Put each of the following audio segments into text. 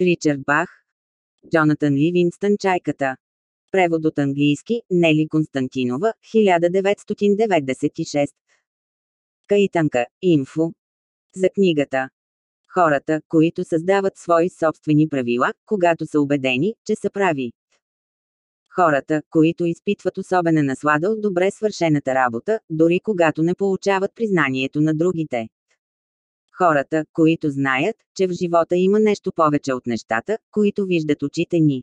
Ричард Бах. Джонатан Ливингстън Чайката. Превод от английски, Нели Константинова, 1996. Каитанка, инфо. За книгата. Хората, които създават свои собствени правила, когато са убедени, че са прави. Хората, които изпитват особена наслада от добре свършената работа, дори когато не получават признанието на другите. Хората, които знаят, че в живота има нещо повече от нещата, които виждат очите ни.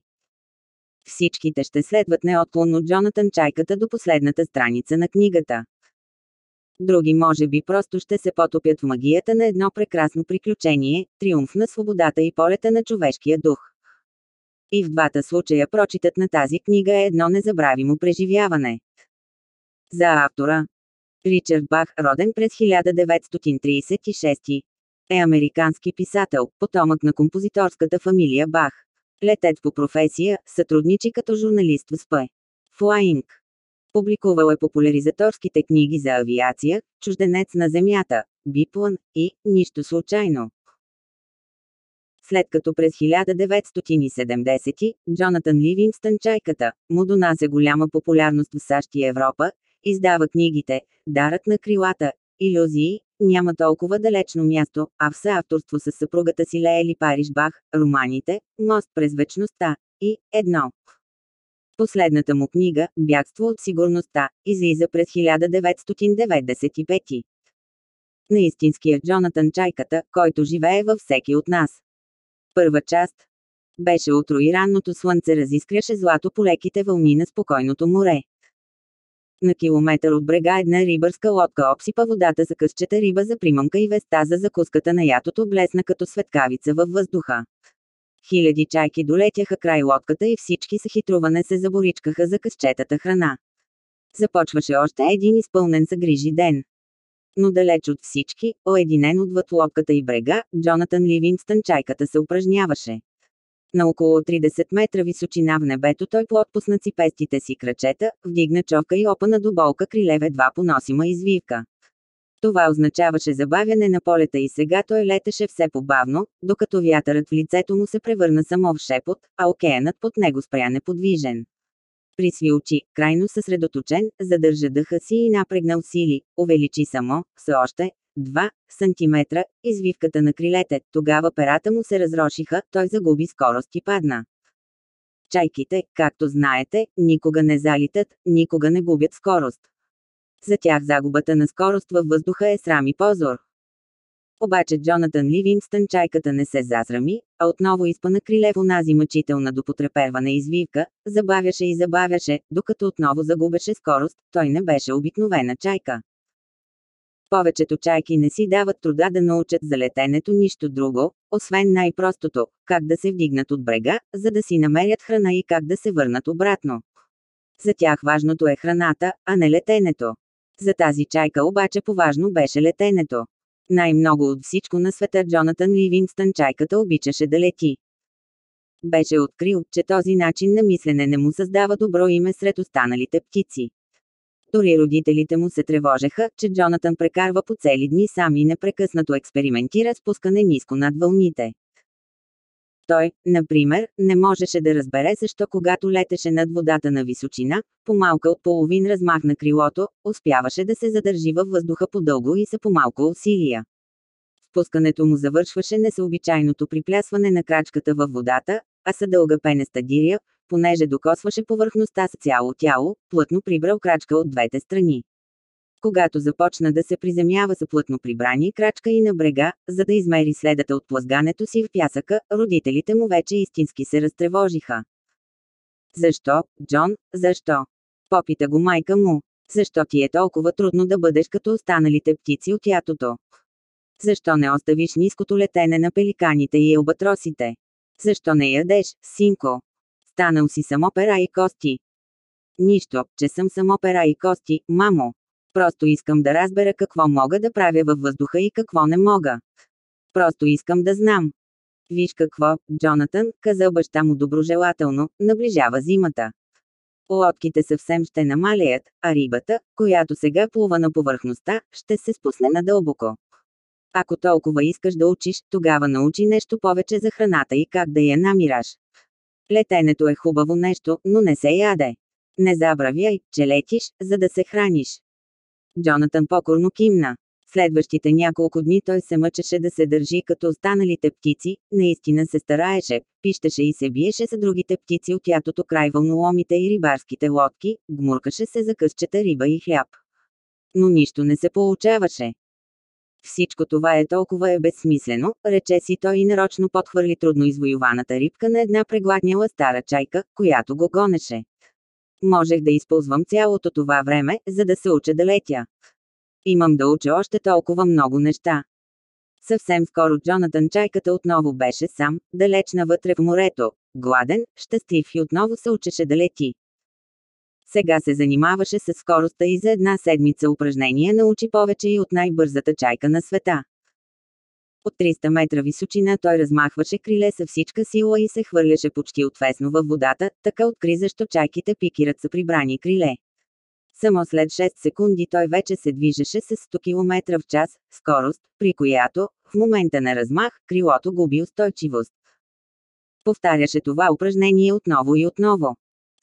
Всичките ще следват неотклонно Джонатан Чайката до последната страница на книгата. Други може би просто ще се потопят в магията на едно прекрасно приключение, триумф на свободата и полета на човешкия дух. И в двата случая прочитът на тази книга е едно незабравимо преживяване. За автора Ричард Бах, роден през 1936, е американски писател, потомък на композиторската фамилия Бах. Летец по професия, сътрудничи като журналист в СП. Flying. Публикувал е популяризаторските книги за авиация, Чужденец на Земята, Биплан и Нищо случайно. След като през 1970 Джонатан Ливингстън Чайката му донася голяма популярност в САЩ и Европа, издава книгите «Дарът на крилата», «Иллюзии», няма толкова далечно място, а в съавторство с съпругата си Леели Париж Бах, романите «Мост през вечността» и «Едно». Последната му книга «Бягство от сигурността» излиза през 1995. Наистинският Джонатан Чайката, който живее във всеки от нас. Първа част. Беше утро и ранното слънце разискряше злато по леките вълни на спокойното море. На километър от брега една рибърска лодка обсипа водата за късчета риба за примамка и веста за закуската на ятото блесна като светкавица във въздуха. Хиляди чайки долетяха край лодката и всички с хитруване се заборичкаха за късчетата храна. Започваше още един изпълнен за грижи ден. Но далеч от всички, оединен отвъд лодката и брега, Джонатан Ливингстън чайката се упражняваше. На около 30 метра височина в небето той плотпусна ципестите си крачета, вдигна човка и опана до болка крилеве два поносима извивка. Това означаваше забавяне на полета и сега той летеше все по-бавно, докато вятърът в лицето му се превърна само в шепот, а океанът под него спря неподвижен. Присви очи, крайно съсредоточен, задържа дъха си и напрегна усили, увеличи само, с още, 2 см, извивката на крилете, тогава перата му се разрошиха, той загуби скорост и падна. Чайките, както знаете, никога не залитат, никога не губят скорост. За тях загубата на скорост във въздуха е срам и позор. Обаче Джонатан Ливингстън чайката не се зазрами, а отново изпана криле в онази мъчителна до потрепервана извивка, забавяше и забавяше, докато отново загубеше скорост, той не беше обикновена чайка. Повечето чайки не си дават труда да научат за летенето нищо друго, освен най-простото – как да се вдигнат от брега, за да си намерят храна и как да се върнат обратно. За тях важното е храната, а не летенето. За тази чайка обаче поважно беше летенето. Най-много от всичко на света Джонатан Ливингстън чайката обичаше да лети. Беше открил, че този начин на мислене не му създава добро име сред останалите птици. Дори родителите му се тревожеха, че Джонатан прекарва по цели дни сам и непрекъснато експериментира спускане ниско над вълните. Той, например, не можеше да разбере защо когато летеше над водата на височина, по-малка от половин размах на крилото, успяваше да се задържи във въздуха по-дълго и са по-малко усилия. Спускането му завършваше несъобичайното приплясване на крачката във водата, а са дълга пенеста диря, понеже докосваше повърхността с цяло тяло, плътно прибрал крачка от двете страни. Когато започна да се приземява с плътно прибрани крачка и на брега, за да измери следата от плъзгането си в пясъка, родителите му вече истински се разтревожиха. Защо, Джон, защо? Попита го майка му. Защо ти е толкова трудно да бъдеш като останалите птици от ятото? Защо не оставиш ниското летене на пеликаните и елбатросите? Защо не ядеш, синко? Станал си само пера и кости. Нищо, че съм само пера и кости, мамо. Просто искам да разбера какво мога да правя във въздуха и какво не мога. Просто искам да знам. Виж какво, Джонатан, каза баща му доброжелателно, наближава зимата. Лодките съвсем ще намалеят, а рибата, която сега плува на повърхността, ще се спусне надълбоко. Ако толкова искаш да учиш, тогава научи нещо повече за храната и как да я намираш. Летенето е хубаво нещо, но не се яде. Не забравяй, че летиш, за да се храниш. Джонатан покорно кимна. Следващите няколко дни той се мъчеше да се държи като останалите птици, наистина се стараеше, пищеше и се биеше за другите птици от ятото край вълноломите и рибарските лодки, гмуркаше се за късчета риба и хляб. Но нищо не се получаваше. Всичко това е толкова е безсмислено, рече си той и нарочно подхвърли трудно извоюваната рибка на една прегладняла стара чайка, която го гонеше. Можех да използвам цялото това време, за да се уча да летя. Имам да уча още толкова много неща. Съвсем скоро Джонатан чайката отново беше сам, далеч навътре в морето, гладен, щастлив и отново се учеше да лети. Сега се занимаваше с скоростта и за една седмица упражнения научи повече и от най-бързата чайка на света. От 300 метра височина той размахваше криле със всичка сила и се хвърляше почти отвесно във водата, така откри защо чайките пикират са прибрани криле. Само след 6 секунди той вече се движеше с 100 км в час, скорост, при която, в момента на размах, крилото губи устойчивост. Повтаряше това упражнение отново и отново.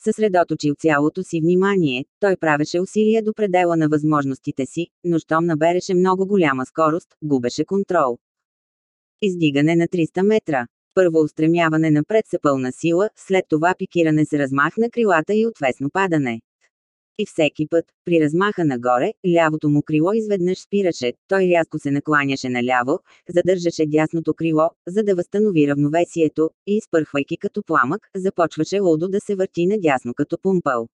Съсредоточил цялото си внимание, той правеше усилия до предела на възможностите си, но щом набереше много голяма скорост, губеше контрол. Издигане на 300 метра. Първо устремяване напред с пълна сила, след това пикиране с размах на крилата и отвесно падане. И всеки път, при размаха нагоре, лявото му крило изведнъж спираше, той рязко се накланяше наляво, задържаше дясното крило, за да възстанови равновесието, и изпърхвайки като пламък, започваше лудо да се върти надясно като пумпал.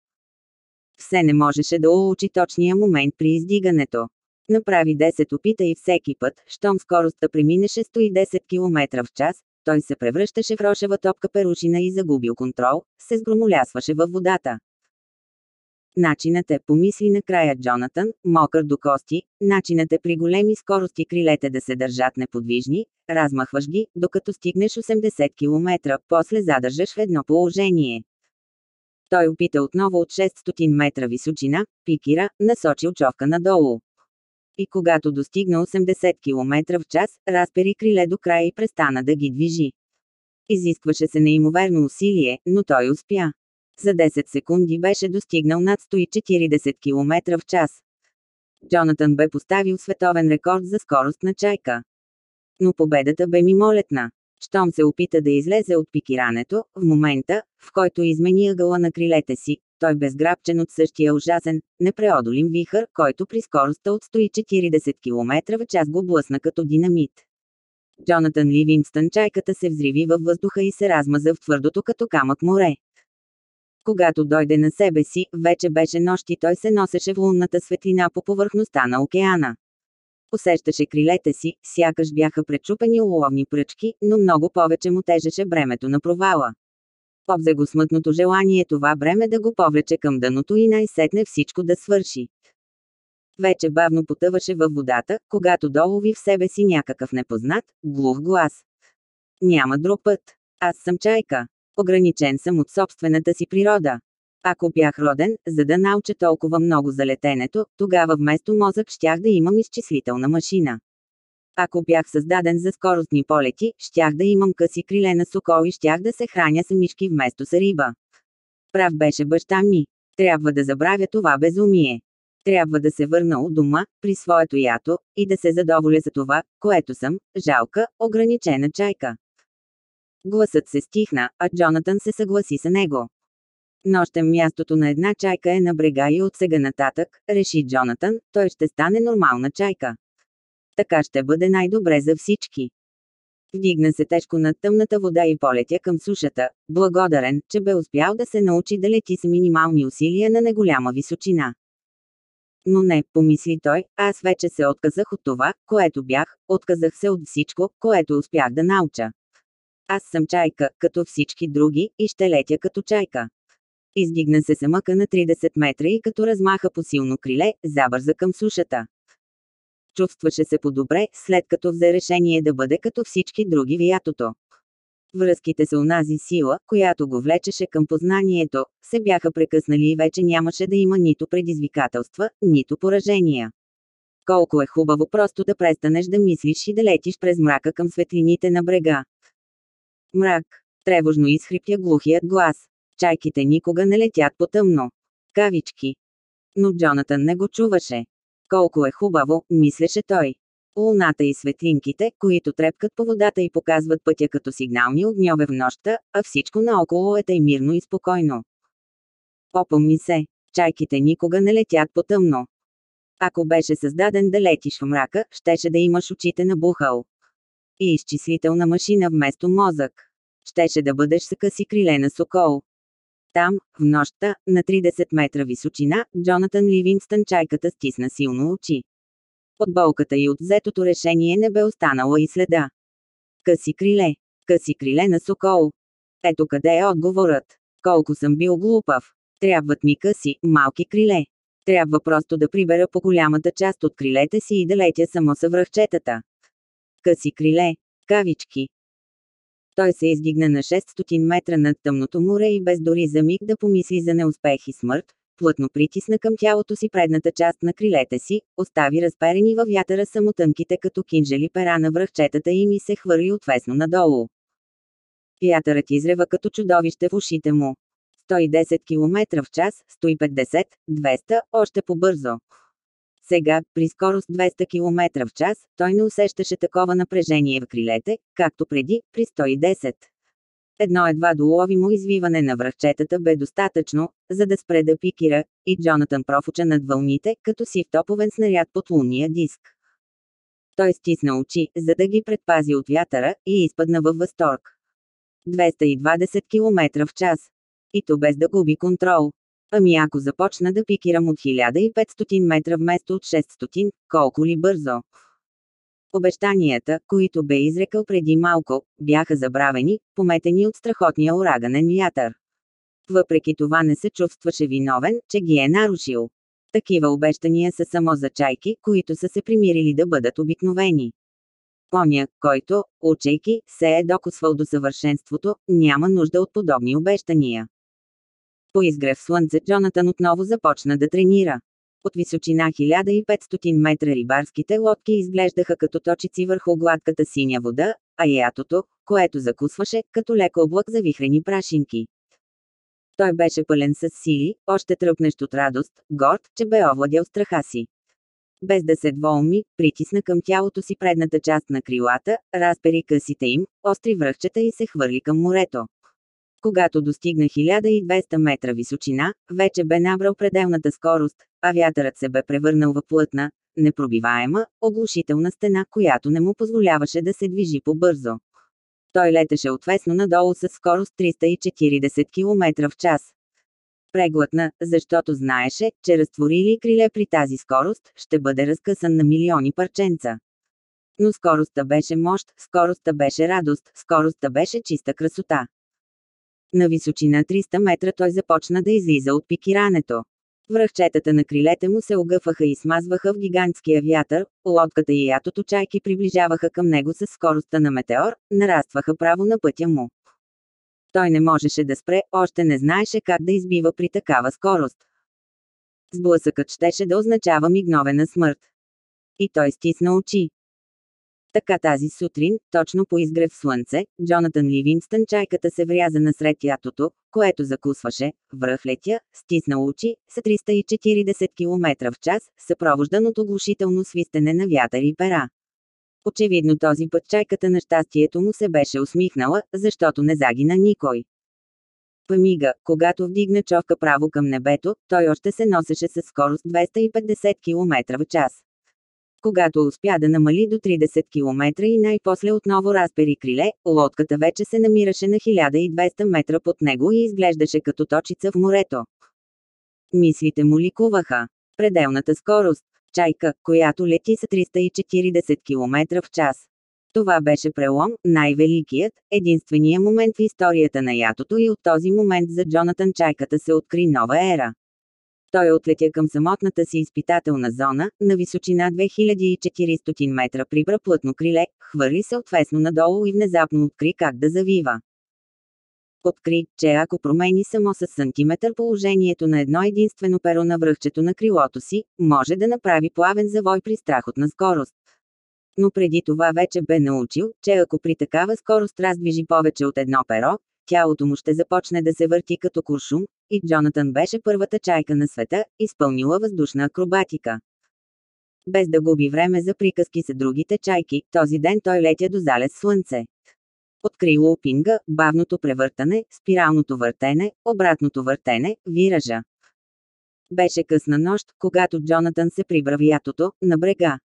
Все не можеше да улучи точния момент при издигането. Направи 10 опита и всеки път, щом скоростта преминеше 110 км в час, той се превръщаше в рошева топка перушина и загубил контрол, се сгромолясваше във водата. Начинът е, помисли накрая Джонатан, мокър до кости, начинът е при големи скорости крилете да се държат неподвижни, размахваш ги, докато стигнеш 80 км, после задържаш в едно положение. Той опита отново от 600 метра височина, пикира, насочил човка надолу. И когато достигна 80 км в час, разпери криле до края и престана да ги движи. Изискваше се неимоверно усилие, но той успя. За 10 секунди беше достигнал над 140 км в час. Джонатан бе поставил световен рекорд за скорост на чайка. Но победата бе мимолетна. Щом се опита да излезе от пикирането, в момента, в който измени ъгъла на крилете си, той безграбчен от същия ужасен, непреодолим вихър, който при скоростта от 140 км в час го блъсна като динамит. Джонатан Ливингстън чайката се взриви във въздуха и се размаза в твърдото като камък море. Когато дойде на себе си, вече беше нощ и той се носеше в лунната светлина по повърхността на океана. Усещаше крилете си, сякаш бяха пречупени уловни пръчки, но много повече му тежеше бремето на провала. Обзе го смътното желание това бреме да го повлече към дъното и най-сетне всичко да свърши. Вече бавно потъваше във водата, когато долови в себе си някакъв непознат, глух глас. Няма друг път. Аз съм чайка. Ограничен съм от собствената си природа. Ако бях роден, за да науча толкова много за летенето, тогава вместо мозък щях да имам изчислителна машина. Ако бях създаден за скоростни полети, щях да имам къси криле на сокол и щях да се храня с мишки вместо с риба. Прав беше баща ми. Трябва да забравя това безумие. Трябва да се върна от дома, при своето ято, и да се задоволя за това, което съм, жалка, ограничена чайка. Гласът се стихна, а Джонатан се съгласи с него. Нощем мястото на една чайка е на брега и от сега нататък, реши Джонатан, той ще стане нормална чайка. Така ще бъде най-добре за всички. Вдигна се тежко над тъмната вода и полетя към сушата, благодарен, че бе успял да се научи да лети с минимални усилия на неголяма височина. Но не, помисли той, аз вече се отказах от това, което бях, отказах се от всичко, което успях да науча. Аз съм чайка, като всички други, и ще летя като чайка. Издигна се самъка на 30 метра и като размаха по силно криле, забърза към сушата. Чувстваше се по-добре, след като взе решение да бъде като всички други в ятото. Връзките с онази сила, която го влечеше към познанието, се бяха прекъснали и вече нямаше да има нито предизвикателства, нито поражения. Колко е хубаво просто да престанеш да мислиш и да летиш през мрака към светлините на брега. Мрак. Тревожно изхрипя глухият глас. Чайките никога не летят по тъмно. Кавички. Но Джонатан не го чуваше. Колко е хубаво, мислеше той. Луната и светлинките, които трепкат по водата и показват пътя като сигнални огньове в нощта, а всичко наоколо е тъй мирно и спокойно. Опомни се, чайките никога не летят по тъмно. Ако беше създаден да летиш в мрака, щеше да имаш очите на бухал. И изчислителна машина вместо мозък. Щеше да бъдеш с къси криле на сокол. Там, в нощта, на 30 метра височина, Джонатан Ливингстън чайката стисна силно очи. От болката и от взетото решение не бе останала и следа. Къси криле. Къси криле на сокол. Ето къде е отговорът. Колко съм бил глупав. Трябват ми къси, малки криле. Трябва просто да прибера по голямата част от крилете си и да летя само с връхчетата. Къси криле. Кавички. Той се издигна на 600 метра над тъмното море и без дори за миг да помисли за неуспех и смърт, плътно притисна към тялото си предната част на крилете си, остави разперени във вятъра само тънките като кинжели пера на връхчетата им и се хвърли отвесно надолу. Вятърът изрева като чудовище в ушите му. 110 км в час, 150, 200, още по-бързо. Сега, при скорост 200 км в час, той не усещаше такова напрежение в крилете, както преди, при 110. Едно едва доловимо извиване на връхчетата бе достатъчно, за да спре да пикира, и Джонатан профуча над вълните, като си в топовен снаряд под лунния диск. Той стисна очи, за да ги предпази от вятъра, и изпадна във възторг. 220 км в час. И то без да губи контрол. Ами ако започна да пикирам от 1500 метра вместо от 600, колко ли бързо? Обещанията, които бе изрекал преди малко, бяха забравени, пометени от страхотния ураганен вятър. Въпреки това не се чувстваше виновен, че ги е нарушил. Такива обещания са само за чайки, които са се примирили да бъдат обикновени. Поня, който, учейки, се е докосвал до съвършенството, няма нужда от подобни обещания. По изгрев слънце Джонатан отново започна да тренира. От височина 1500 метра рибарските лодки изглеждаха като точици върху гладката синя вода, а ятото, което закусваше, като леко облак за вихрени прашинки. Той беше пълен с сили, още тръпнещ от радост, горд, че бе овладял страха си. Без да се двоуми, притисна към тялото си предната част на крилата, разпери късите им, остри връхчета и се хвърли към морето. Когато достигна 1200 метра височина, вече бе набрал пределната скорост, а вятърът се бе превърнал в плътна, непробиваема, оглушителна стена, която не му позволяваше да се движи по-бързо. Той летеше отвесно надолу с скорост 340 км в час. Преглътна, защото знаеше, че разтвори ли криле при тази скорост, ще бъде разкъсан на милиони парченца. Но скоростта беше мощ, скоростта беше радост, скоростта беше чиста красота. На височина 300 метра той започна да излиза от пикирането. Връхчетата на крилете му се огъфаха и смазваха в гигантския вятър, лодката и ятото чайки приближаваха към него с скоростта на метеор, нарастваха право на пътя му. Той не можеше да спре, още не знаеше как да избива при такава скорост. Сблъсъкът щеше да означава мигновена смърт. И той стисна очи. Така тази сутрин, точно по изгрев слънце, Джонатан Ливингстън чайката се вряза насред ятото, което закусваше, връхлетя, стисна очи, с 340 км в час, съпровождан от оглушително свистене на вятър и пера. Очевидно този път чайката на щастието му се беше усмихнала, защото не загина никой. Памига, когато вдигна човка право към небето, той още се носеше с скорост 250 км в час. Когато успя да намали до 30 км и най-после отново разпери криле, лодката вече се намираше на 1200 метра под него и изглеждаше като точица в морето. Мислите му ликуваха. Пределната скорост. Чайка, която лети с 340 км в час. Това беше прелом, най-великият, единствения момент в историята на ятото и от този момент за Джонатан Чайката се откри нова ера. Той отлетя към самотната си изпитателна зона, на височина 2400 метра прибра плътно криле, хвърли се отвесно надолу и внезапно откри как да завива. Откри, че ако промени само с сантиметър положението на едно единствено перо на връхчето на крилото си, може да направи плавен завой при страхотна скорост. Но преди това вече бе научил, че ако при такава скорост раздвижи повече от едно перо, тялото му ще започне да се върти като куршум, и Джонатан беше първата чайка на света, изпълнила въздушна акробатика. Без да губи време за приказки с другите чайки, този ден той летя до залез слънце. Откри лупинга, бавното превъртане, спиралното въртене, обратното въртене, виража. Беше късна нощ, когато Джонатан се прибра в ятото, на брега.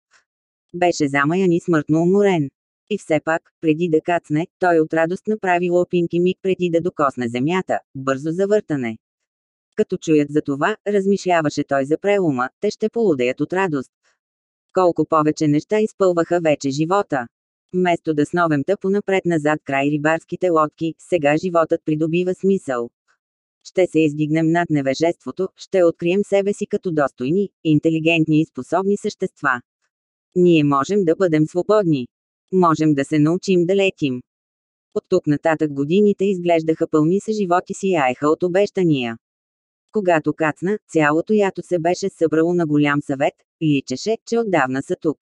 Беше замаян и смъртно уморен. И все пак, преди да кацне, той от радост направи лопинки миг преди да докосне земята, бързо завъртане. Като чуят за това, размишляваше той за прелома, те ще полудеят от радост. Колко повече неща изпълваха вече живота. Вместо да сновем тъпо напред-назад край рибарските лодки, сега животът придобива смисъл. Ще се издигнем над невежеството, ще открием себе си като достойни, интелигентни и способни същества. Ние можем да бъдем свободни. Можем да се научим да летим. От тук нататък годините изглеждаха пълни с животи си яеха от обещания. Когато кацна, цялото ято се беше събрало на голям съвет, личеше, че отдавна са тук.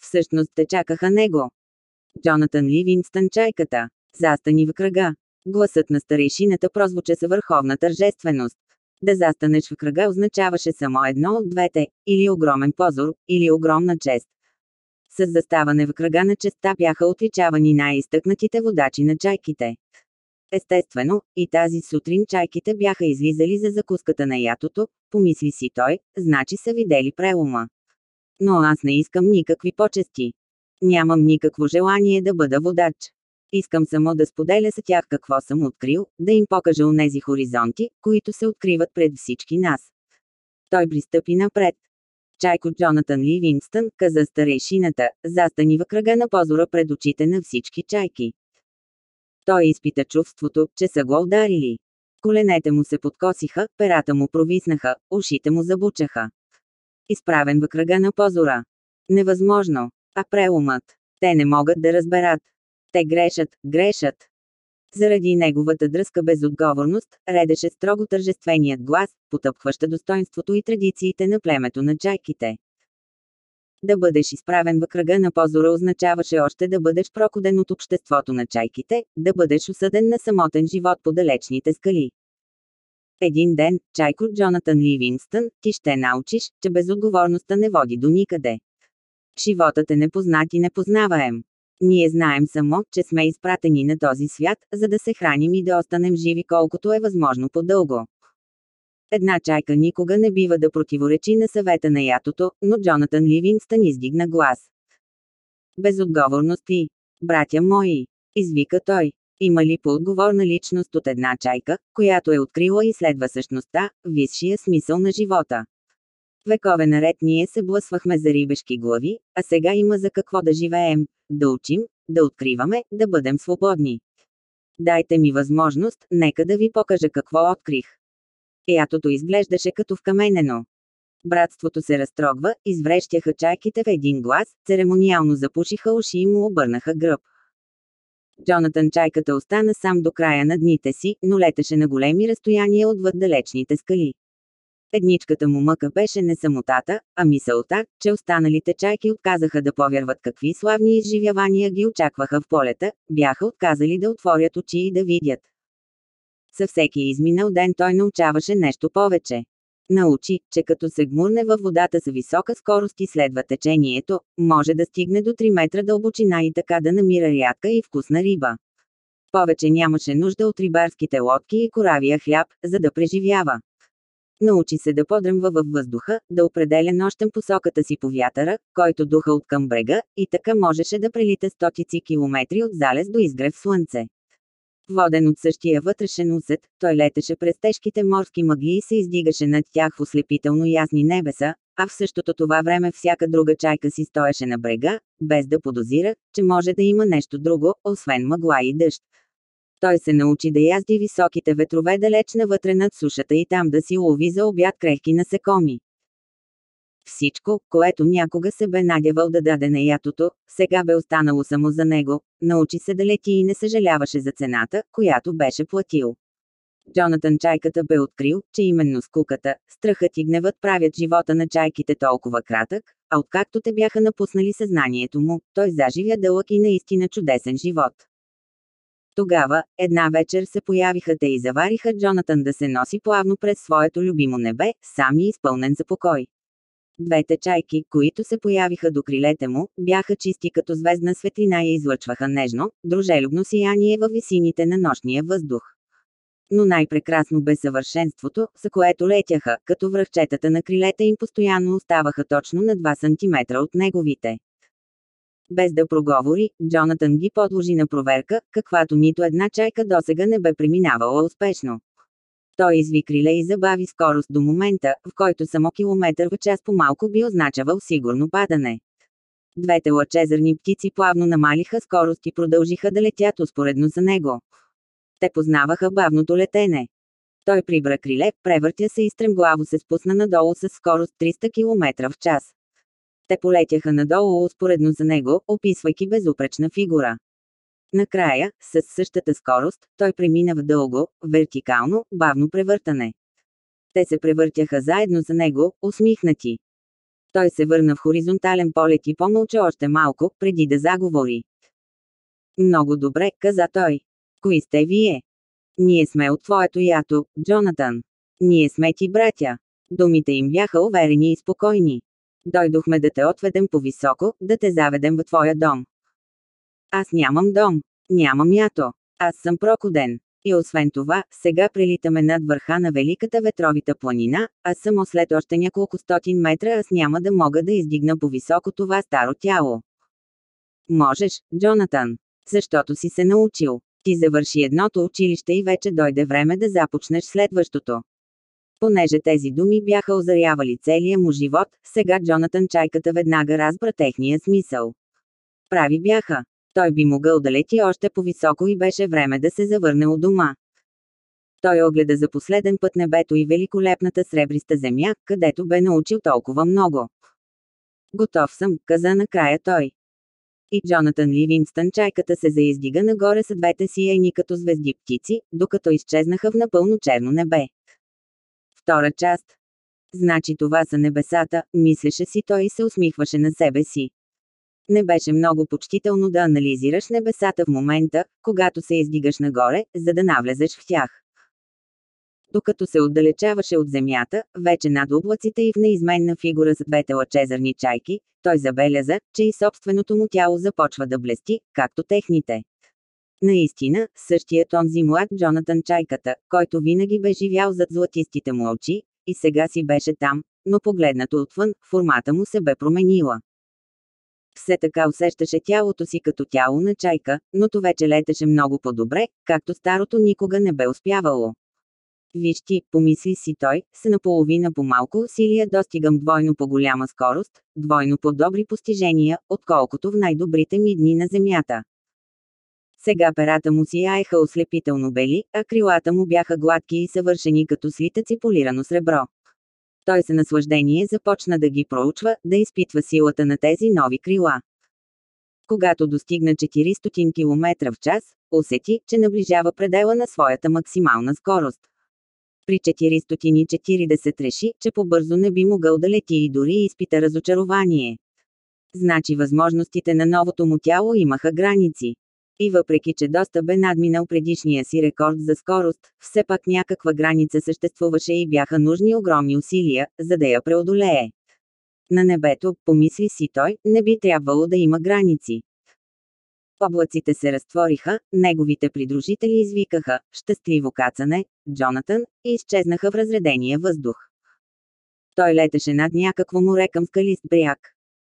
Всъщност те чакаха него. Джонатан Ливингстън чайката. Застани в кръга. Гласът на старейшината прозвуча с върховна тържественост. Да застанеш в кръга означаваше само едно от двете, или огромен позор, или огромна чест. С заставане в кръга на честа бяха отличавани най-изтъкнатите водачи на чайките. Естествено, и тази сутрин чайките бяха излизали за закуската на ятото, помисли си той, значи са видели прелома. Но аз не искам никакви почести. Нямам никакво желание да бъда водач. Искам само да споделя с тях какво съм открил, да им покажа онези хоризонти, които се откриват пред всички нас. Той пристъпи напред. Чайко Джонатан Ливингстън, каза старейшината, застани в кръга на позора пред очите на всички чайки. Той изпита чувството, че са го ударили. Коленете му се подкосиха, перата му провиснаха, ушите му забучаха. Изправен в кръга на позора. Невъзможно. А преумът. Те не могат да разберат. Те грешат, грешат. Заради неговата дръзка безотговорност, редеше строго тържественият глас, потъпхваща достоинството и традициите на племето на чайките. Да бъдеш изправен в кръга на позора означаваше още да бъдеш прокуден от обществото на чайките, да бъдеш осъден на самотен живот по далечните скали. Един ден, чайко Джонатан Ливингстън, ти ще научиш, че безотговорността не води до никъде. Животът е непознат и непознаваем. Ние знаем само, че сме изпратени на този свят, за да се храним и да останем живи колкото е възможно по-дълго. Една чайка никога не бива да противоречи на съвета на ятото, но Джонатан Ливингстън издигна глас. Безотговорност ли? Братя мои! Извика той. Има ли по-отговорна личност от една чайка, която е открила и следва същността, висшия смисъл на живота? Векове наред ние се блъсвахме за рибешки глави, а сега има за какво да живеем, да учим, да откриваме, да бъдем свободни. Дайте ми възможност, нека да ви покажа какво открих. Ятото изглеждаше като вкаменено. Братството се разтрогва, изврещяха чайките в един глас, церемониално запушиха уши и му обърнаха гръб. Джонатан чайката остана сам до края на дните си, но летеше на големи разстояния отвъд далечните скали. Едничката му мъка беше не самотата, а мисълта, че останалите чайки отказаха да повярват какви славни изживявания ги очакваха в полета, бяха отказали да отворят очи и да видят. Със всеки изминал ден той научаваше нещо повече. Научи, че като се гмурне във водата с висока скорост и следва течението, може да стигне до 3 метра дълбочина и така да намира рядка и вкусна риба. Повече нямаше нужда от рибарските лодки и коравия хляб, за да преживява. Научи се да подръмва във въздуха, да определя нощем посоката си по вятъра, който духа от към брега, и така можеше да прелита стотици километри от залез до изгрев слънце. Воден от същия вътрешен усет, той летеше през тежките морски мъгли и се издигаше над тях в ослепително ясни небеса, а в същото това време всяка друга чайка си стоеше на брега, без да подозира, че може да има нещо друго, освен мъгла и дъжд. Той се научи да язди високите ветрове далеч навътре над сушата и там да си лови за обяд крехки насекоми. Всичко, което някога се бе надявал да даде на ятото, сега бе останало само за него. Научи се да лети и не съжаляваше за цената, която беше платил. Джонатан чайката бе открил, че именно скуката, страхът и гневът правят живота на чайките толкова кратък, а откакто те бяха напуснали съзнанието му, той заживя дълъг и наистина чудесен живот. Тогава, една вечер се появиха те и завариха Джонатан да се носи плавно през своето любимо небе, сам и изпълнен за покой. Двете чайки, които се появиха до крилете му, бяха чисти като звездна светлина и излъчваха нежно, дружелюбно сияние във висините на нощния въздух. Но най-прекрасно бе съвършенството, за което летяха, като връхчетата на крилета им постоянно оставаха точно на 2 см от неговите. Без да проговори, Джонатан ги подложи на проверка, каквато нито една чайка досега не бе преминавала успешно. Той изви криле и забави скорост до момента, в който само километър в час по-малко би означавал сигурно падане. Двете лъчезърни птици плавно намалиха скорост и продължиха да летят успоредно за него. Те познаваха бавното летене. Той прибра криле, превъртя се и стремглаво се спусна надолу с скорост 300 км в час. Те полетяха надолу успоредно за него, описвайки безупречна фигура. Накрая, с същата скорост, той премина в дълго, вертикално, бавно превъртане. Те се превъртяха заедно за него, усмихнати. Той се върна в хоризонтален полет и помълча още малко, преди да заговори. Много добре, каза той. Кои сте вие? Ние сме от твоето ято, Джонатан. Ние сме ти братя. Думите им бяха уверени и спокойни. Дойдохме да те отведем по-високо, да те заведем в твоя дом. Аз нямам дом. Нямам ято. Аз съм прокуден. И освен това, сега прелитаме над върха на Великата ветровита планина, а само след още няколко стотин метра аз няма да мога да издигна по-високо това старо тяло. Можеш, Джонатан. Защото си се научил. Ти завърши едното училище и вече дойде време да започнеш следващото. Понеже тези думи бяха озарявали целия му живот, сега Джонатан Чайката веднага разбра техния смисъл. Прави бяха. Той би могъл да лети още по-високо и беше време да се завърне от дома. Той огледа за последен път небето и великолепната сребриста земя, където бе научил толкова много. Готов съм, каза накрая той. И Джонатан Ливингстън чайката се заиздига нагоре с двете си яйни като звезди птици, докато изчезнаха в напълно черно небе. Втора част. Значи това са небесата, мислеше си той и се усмихваше на себе си. Не беше много почтително да анализираш небесата в момента, когато се издигаш нагоре, за да навлезеш в тях. Докато се отдалечаваше от земята, вече над облаците и в неизменна фигура с двете лъчезърни чайки, той забеляза, че и собственото му тяло започва да блести, както техните. Наистина, същият онзи млад Джонатан Чайката, който винаги бе живял зад златистите му очи, и сега си беше там, но погледнато отвън, формата му се бе променила. Все така усещаше тялото си като тяло на чайка, но то вече летеше много по-добре, както старото никога не бе успявало. Виж ти, помисли си той, се наполовина по малко усилия достигам двойно по-голяма скорост, двойно по-добри постижения, отколкото в най-добрите ми дни на Земята. Сега перата му сияеха ослепително бели, а крилата му бяха гладки и съвършени като слитъци полирано сребро. Той се наслаждение започна да ги проучва, да изпитва силата на тези нови крила. Когато достигна 400 км в час, усети, че наближава предела на своята максимална скорост. При 440 реши, че по-бързо не би могъл да лети и дори изпита разочарование. Значи възможностите на новото му тяло имаха граници. И въпреки, че доста бе надминал предишния си рекорд за скорост, все пак някаква граница съществуваше и бяха нужни огромни усилия, за да я преодолее. На небето, помисли си той, не би трябвало да има граници. Облаците се разтвориха, неговите придружители извикаха «Щастливо кацане», Джонатан, и изчезнаха в разредения въздух. Той летеше над някакво море към скалист бряг.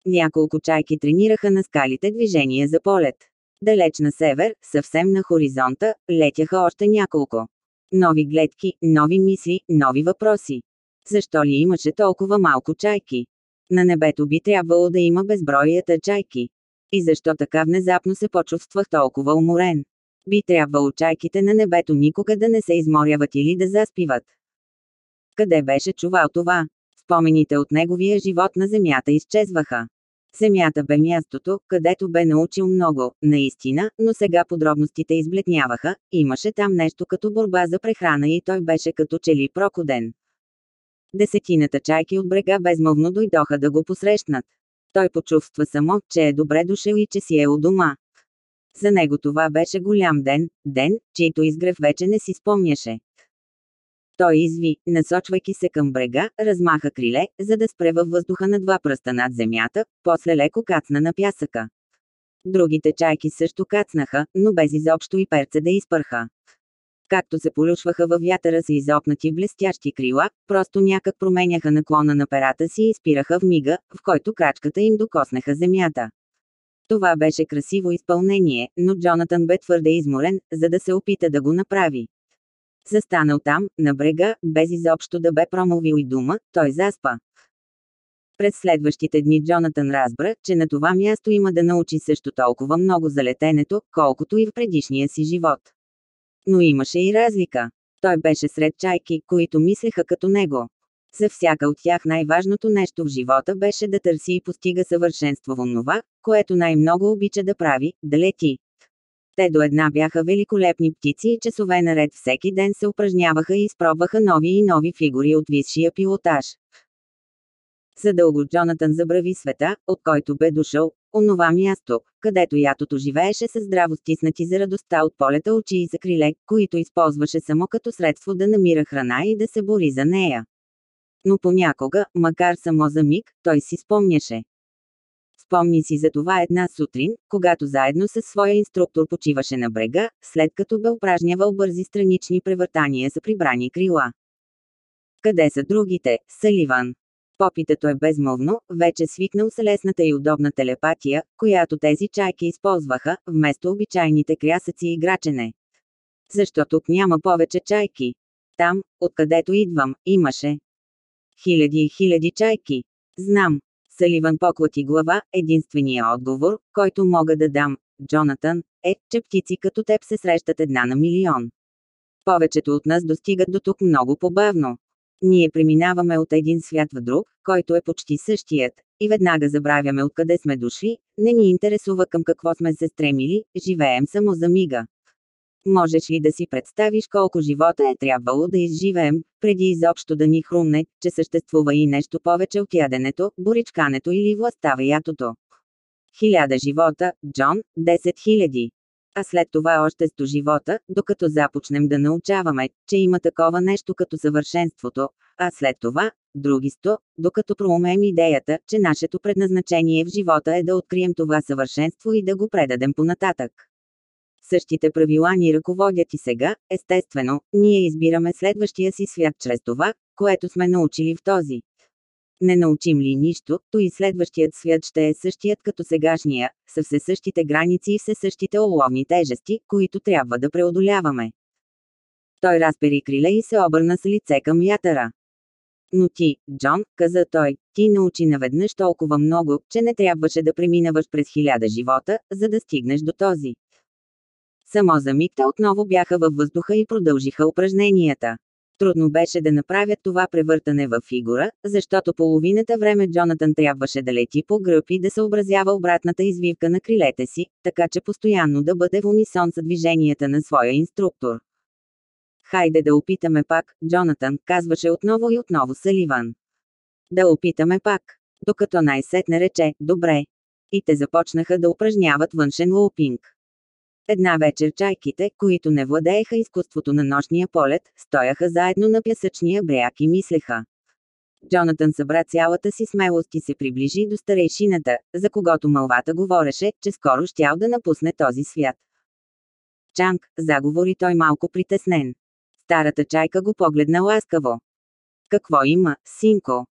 Няколко чайки тренираха на скалите движение за полет. Далеч на север, съвсем на хоризонта, летяха още няколко. Нови гледки, нови мисли, нови въпроси. Защо ли имаше толкова малко чайки? На небето би трябвало да има безброята чайки. И защо така внезапно се почувствах толкова уморен? Би трябвало чайките на небето никога да не се изморяват или да заспиват. Къде беше чувал това? Спомените от неговия живот на земята изчезваха. Земята бе мястото, където бе научил много, наистина, но сега подробностите изблетняваха, имаше там нещо като борба за прехрана и той беше като че ли прокуден. Десетината чайки от брега безмълвно дойдоха да го посрещнат. Той почувства само, че е добре дошъл и че си е у дома. За него това беше голям ден, ден, чийто изгрев вече не си спомняше. Той изви, насочвайки се към брега, размаха криле, за да спре във въздуха на два пръста над земята, после леко кацна на пясъка. Другите чайки също кацнаха, но без изобщо и перце да изпърха. Както се полюшваха във вятъра с изопнати блестящи крила, просто някак променяха наклона на перата си и спираха в мига, в който крачката им докоснеха земята. Това беше красиво изпълнение, но Джонатан бе твърде изморен, за да се опита да го направи. Застанал там, на брега, без изобщо да бе промълвил и дума, той заспа. През следващите дни Джонатан разбра, че на това място има да научи също толкова много за летенето, колкото и в предишния си живот. Но имаше и разлика. Той беше сред чайки, които мислеха като него. За всяка от тях най-важното нещо в живота беше да търси и постига съвършенство в онова, което най-много обича да прави – да лети. Те до една бяха великолепни птици и часове наред всеки ден се упражняваха и изпробваха нови и нови фигури от висшия пилотаж. Задълго Джонатан забрави света, от който бе дошъл, онова място, където ятото живееше с здраво стиснати за радостта от полета очи и за криле, които използваше само като средство да намира храна и да се бори за нея. Но понякога, макар само за миг, той си спомняше. Спомни си за това една сутрин, когато заедно с своя инструктор почиваше на брега, след като бе упражнявал бързи странични превъртания за прибрани крила. Къде са другите, Саливан? Попитато е безмълвно, вече свикнал с лесната и удобна телепатия, която тези чайки използваха, вместо обичайните крясъци и грачене. Защо тук няма повече чайки? Там, откъдето идвам, имаше. Хиляди и хиляди чайки. Знам. Саливан поклати глава, единствения отговор, който мога да дам, Джонатан, е, че птици като теб се срещат една на милион. Повечето от нас достигат до тук много побавно. Ние преминаваме от един свят в друг, който е почти същият, и веднага забравяме откъде сме дошли, не ни интересува към какво сме се стремили, живеем само за мига. Можеш ли да си представиш колко живота е трябвало да изживеем, преди изобщо да ни хрумне, че съществува и нещо повече от яденето, боричкането или властта в ятото? Хиляда живота, Джон, 10 хиляди а след това още сто живота, докато започнем да научаваме, че има такова нещо като съвършенството, а след това, други сто, докато проумеем идеята, че нашето предназначение в живота е да открием това съвършенство и да го предадем понататък. Същите правила ни ръководят и сега, естествено, ние избираме следващия си свят чрез това, което сме научили в този. Не научим ли нищо, то и следващият свят ще е същият като сегашния, с все същите граници и все същите оловни тежести, които трябва да преодоляваме. Той разпери криле и се обърна с лице към ятъра. Но ти, Джон, каза той, ти научи наведнъж толкова много, че не трябваше да преминаваш през хиляда живота, за да стигнеш до този. Само за миг отново бяха във въздуха и продължиха упражненията. Трудно беше да направят това превъртане във фигура, защото половината време Джонатан трябваше да лети по гръб и да съобразява обратната извивка на крилете си, така че постоянно да бъде в унисон с движенията на своя инструктор. Хайде да опитаме пак, Джонатан, казваше отново и отново Саливан. Да опитаме пак. Докато най-сетне рече, добре. И те започнаха да упражняват външен лоупинг. Една вечер чайките, които не владееха изкуството на нощния полет, стояха заедно на пясъчния бряг и мислеха. Джонатан събра цялата си смелост и се приближи до старейшината, за когото мълвата говореше, че скоро щял да напусне този свят. Чанг, заговори той малко притеснен. Старата чайка го погледна ласкаво. Какво има, синко?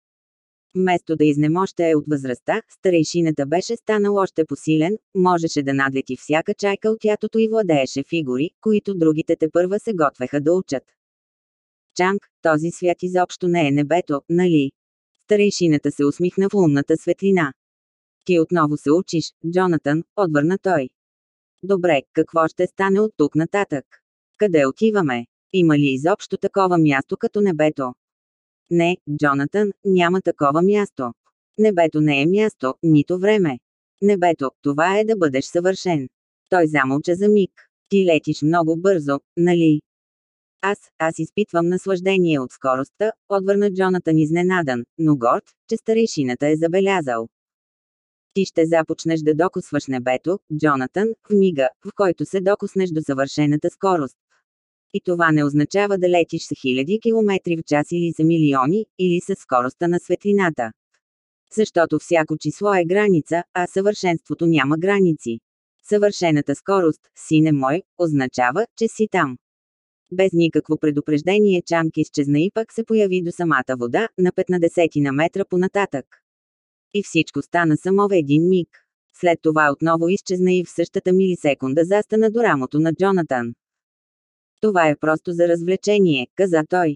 Вместо да изнемощае от възрастта, старейшината беше станал още посилен, можеше да надлети всяка чайка от ятото и владееше фигури, които другите те първа се готвеха да учат. Чанг, този свят изобщо не е небето, нали? Старейшината се усмихна в лунната светлина. Ти отново се учиш, Джонатан, отвърна той. Добре, какво ще стане от тук нататък? Къде отиваме? Има ли изобщо такова място като небето? Не, Джонатан, няма такова място. Небето не е място, нито време. Небето, това е да бъдеш съвършен. Той замълча за миг. Ти летиш много бързо, нали? Аз, аз изпитвам наслаждение от скоростта, отвърна Джонатан изненадан, но горд, че старейшината е забелязал. Ти ще започнеш да докосваш небето, Джонатан, в мига, в който се докоснеш до съвършената скорост. И това не означава да летиш с хиляди километри в час или за милиони, или с скоростта на светлината. Защото всяко число е граница, а съвършенството няма граници. Съвършената скорост, сине мой, означава, че си там. Без никакво предупреждение Чанк изчезна и пък се появи до самата вода, на 15 на метра понататък. И всичко стана само в един миг. След това отново изчезна и в същата милисекунда застана до рамото на Джонатан. Това е просто за развлечение, каза той.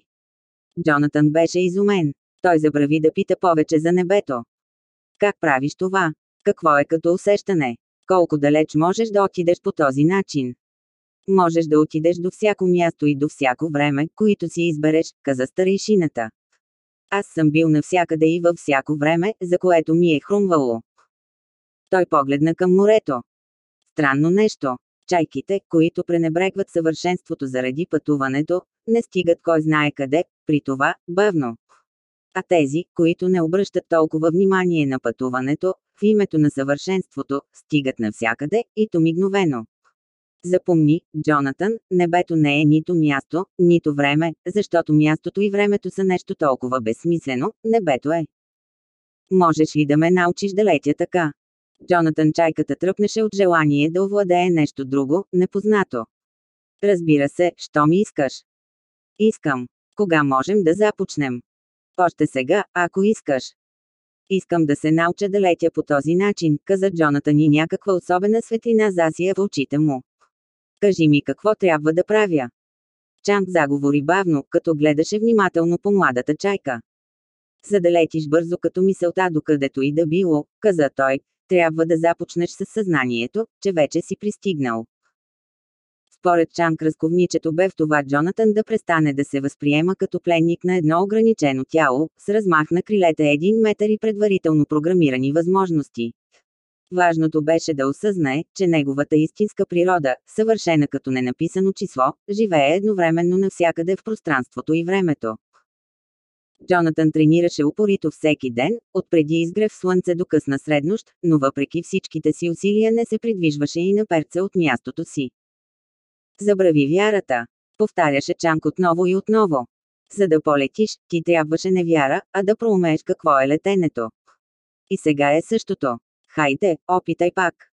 Джонатан беше изумен. Той забрави да пита повече за небето. Как правиш това? Какво е като усещане? Колко далеч можеш да отидеш по този начин? Можеш да отидеш до всяко място и до всяко време, които си избереш, каза старейшината. Аз съм бил навсякъде и във всяко време, за което ми е хрумвало. Той погледна към морето. Странно нещо. Чайките, които пренебрегват съвършенството заради пътуването, не стигат кой знае къде, при това, бавно. А тези, които не обръщат толкова внимание на пътуването, в името на съвършенството, стигат навсякъде, и то мигновено. Запомни, Джонатан, небето не е нито място, нито време, защото мястото и времето са нещо толкова безсмислено, небето е. Можеш ли да ме научиш да летя така? Джонатан чайката тръпнеше от желание да овладее нещо друго, непознато. Разбира се, що ми искаш? Искам. Кога можем да започнем? Още сега, ако искаш. Искам да се науча да летя по този начин, каза Джонатан и някаква особена светлина засия в очите му. Кажи ми какво трябва да правя. Чанг заговори бавно, като гледаше внимателно по младата чайка. За да летиш бързо като мисълта докъдето и да било, каза той, трябва да започнеш с съзнанието, че вече си пристигнал. Според Чанг разковничето бе в това Джонатан да престане да се възприема като пленник на едно ограничено тяло, с размах на крилете един метър и предварително програмирани възможности. Важното беше да осъзнае, че неговата истинска природа, съвършена като ненаписано число, живее едновременно навсякъде в пространството и времето. Джонатан тренираше упорито всеки ден, отпреди изгрев слънце до късна среднощ, но въпреки всичките си усилия не се придвижваше и на перце от мястото си. Забрави вярата. Повтаряше Чанк отново и отново. За да полетиш, ти трябваше не вяра, а да проумееш какво е летенето. И сега е същото. Хайде, опитай пак.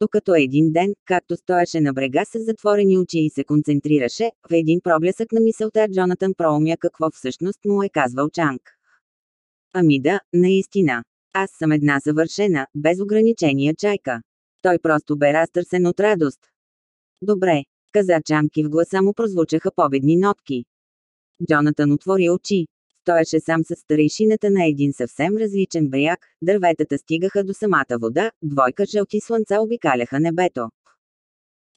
Докато един ден, както стоеше на брега с затворени очи и се концентрираше, в един проблесък на мисълта Джонатан проумя какво всъщност му е казвал Чанг. Ами да, наистина. Аз съм една съвършена, без ограничения чайка. Той просто бе разтърсен от радост. Добре, каза Чанг и в гласа му прозвучаха победни нотки. Джонатан отвори очи стоеше сам с старейшината на един съвсем различен бряг, дърветата стигаха до самата вода, двойка жълти слънца обикаляха небето.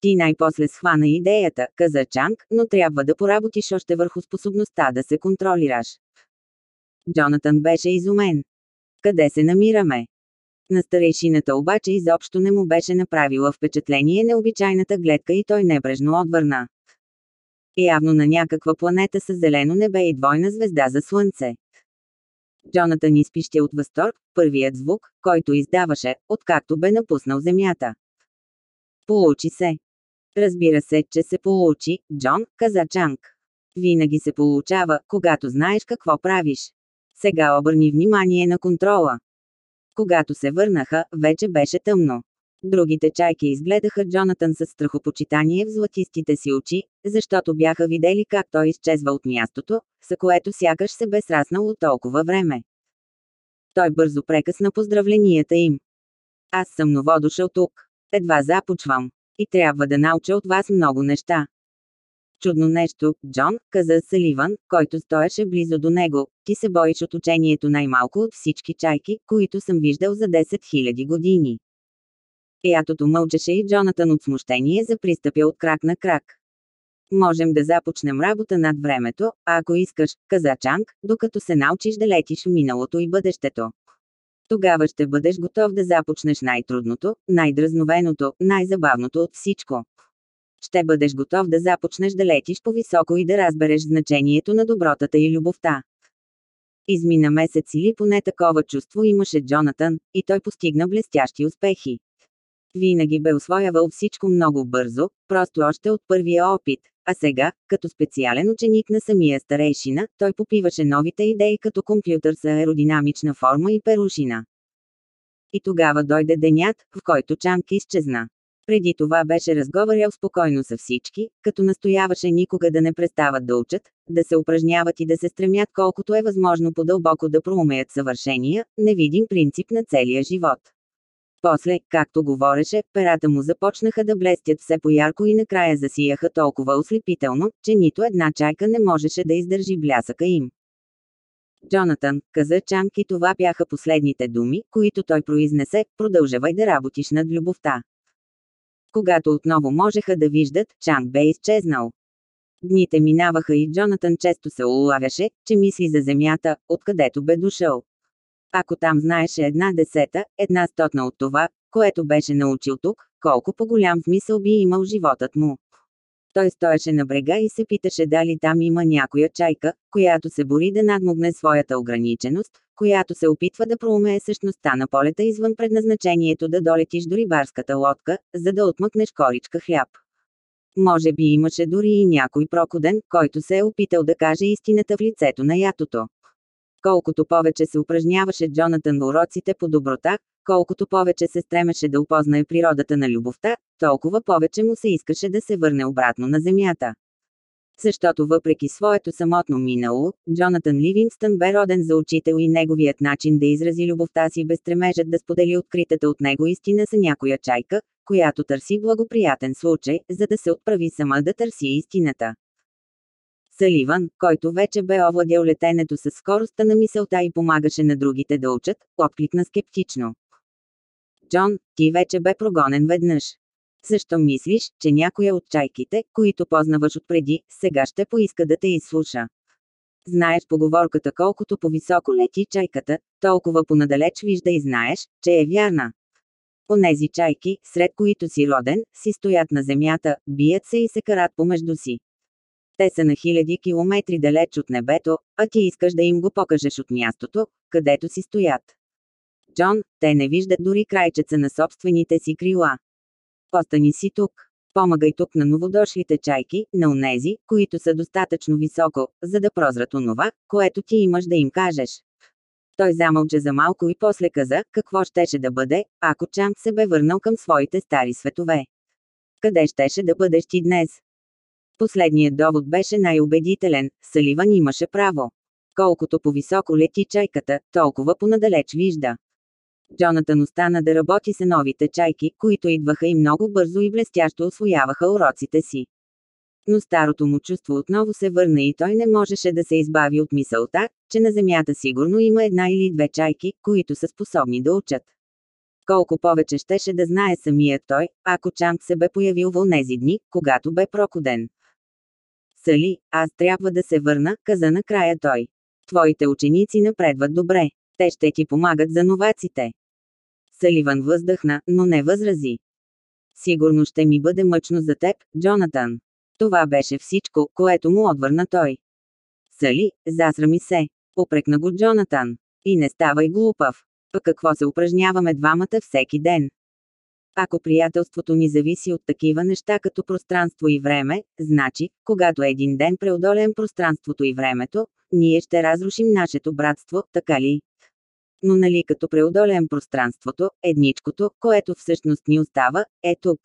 Ти най-после схвана идеята, каза Чанг, но трябва да поработиш още върху способността да се контролираш. Джонатан беше изумен. Къде се намираме? На старейшината обаче изобщо не му беше направила впечатление необичайната гледка и той небрежно отвърна. Явно на някаква планета с зелено небе и двойна звезда за Слънце. Джонатан изпище от възторг, първият звук, който издаваше, откакто бе напуснал Земята. Получи се. Разбира се, че се получи, Джон, каза Чанг. Винаги се получава, когато знаеш какво правиш. Сега обърни внимание на контрола. Когато се върнаха, вече беше тъмно. Другите чайки изгледаха Джонатан с страхопочитание в златистите си очи, защото бяха видели как той изчезва от мястото, за което сякаш се бе сраснал от толкова време. Той бързо прекъсна поздравленията им. Аз съм новодушъл тук. Едва започвам. И трябва да науча от вас много неща. Чудно нещо, Джон, каза Саливан, който стоеше близо до него. Ти се боиш от учението най-малко от всички чайки, които съм виждал за 10 000 години. Ятото мълчеше и Джонатан от смущение запристъпя от крак на крак. Можем да започнем работа над времето, ако искаш, каза Чанг, докато се научиш да летиш в миналото и бъдещето. Тогава ще бъдеш готов да започнеш най-трудното, най-дразновеното, най-забавното от всичко. Ще бъдеш готов да започнеш да летиш по-високо и да разбереш значението на добротата и любовта. Измина месец или поне такова чувство имаше Джонатан, и той постигна блестящи успехи. Винаги бе освоявал всичко много бързо, просто още от първия опит, а сега, като специален ученик на самия старейшина, той попиваше новите идеи като компютър с аеродинамична форма и перушина. И тогава дойде денят, в който Чанг изчезна. Преди това беше разговарял спокойно с всички, като настояваше никога да не престават да учат, да се упражняват и да се стремят колкото е възможно по-дълбоко да проумеят съвършения, невидим принцип на целия живот. После, както говореше, перата му започнаха да блестят все по-ярко и накрая засияха толкова ослепително, че нито една чайка не можеше да издържи блясъка им. Джонатан, каза Чанг и това бяха последните думи, които той произнесе, продължавай да работиш над любовта. Когато отново можеха да виждат, Чанг бе изчезнал. Дните минаваха и Джонатан често се улавяше, че мисли за земята, откъдето бе дошъл. Ако там знаеше една десета, една стотна от това, което беше научил тук, колко по-голям смисъл би имал животът му. Той стоеше на брега и се питаше дали там има някоя чайка, която се бори да надмогне своята ограниченост, която се опитва да проумее същността на полета извън предназначението да долетиш до рибарската лодка, за да отмъкнеш коричка хляб. Може би имаше дори и някой прокуден, който се е опитал да каже истината в лицето на ятото. Колкото повече се упражняваше Джонатан в уроците по доброта, колкото повече се стремеше да опознае природата на любовта, толкова повече му се искаше да се върне обратно на земята. Защото въпреки своето самотно минало, Джонатан Ливингстън бе роден за учител и неговият начин да изрази любовта си без стремежът да сподели откритата от него истина с някоя чайка, която търси благоприятен случай, за да се отправи сама да търси истината. Саливан, който вече бе овладял летенето с скоростта на мисълта и помагаше на другите да учат, откликна скептично. Джон, ти вече бе прогонен веднъж. Защо мислиш, че някоя от чайките, които познаваш отпреди, сега ще поиска да те изслуша? Знаеш поговорката колкото по-високо лети чайката, толкова понадалеч вижда и знаеш, че е вярна. Онези чайки, сред които си роден, си стоят на земята, бият се и се карат помежду си. Те са на хиляди километри далеч от небето, а ти искаш да им го покажеш от мястото, където си стоят. Джон, те не виждат дори крайчеца на собствените си крила. Остани си тук. Помагай тук на новодошлите чайки, на онези, които са достатъчно високо, за да прозрат онова, което ти имаш да им кажеш. Той замълча за малко и после каза, какво щеше да бъде, ако Чанг се бе върнал към своите стари светове. Къде щеше да бъдеш ти днес? Последният довод беше най-убедителен, Саливан имаше право. Колкото по-високо лети чайката, толкова понадалеч вижда. Джонатан остана да работи с новите чайки, които идваха и много бързо и блестящо освояваха уроците си. Но старото му чувство отново се върна и той не можеше да се избави от мисълта, че на земята сигурно има една или две чайки, които са способни да учат. Колко повече щеше да знае самият той, ако Чанг се бе появил в онези дни, когато бе прокуден. Сали, аз трябва да се върна, каза накрая той. Твоите ученици напредват добре. Те ще ти помагат за новаците. Саливан въздъхна, но не възрази. Сигурно ще ми бъде мъчно за теб, Джонатан. Това беше всичко, което му отвърна той. Сали, засрами се. Опрекна го Джонатан. И не ставай глупав. Пък какво се упражняваме двамата всеки ден? Ако приятелството ни зависи от такива неща като пространство и време, значи, когато един ден преодолеем пространството и времето, ние ще разрушим нашето братство, така ли? Но нали като преодолеем пространството, едничкото, което всъщност ни остава, е тук.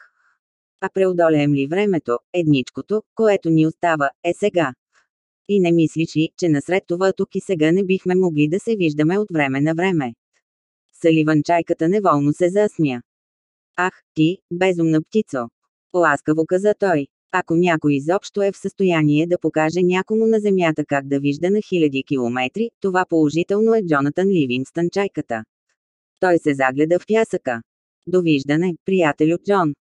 А преодолеем ли времето, едничкото, което ни остава, е сега. И не мислиш ли, че насред това тук и сега не бихме могли да се виждаме от време на време? Саливан чайката неволно се засмя. Ах, ти, безумна птицо! Ласкаво каза той. Ако някой изобщо е в състояние да покаже някому на Земята как да вижда на хиляди километри, това положително е Джонатан Ливингстън чайката. Той се загледа в пясъка. Довиждане, приятелю Джон.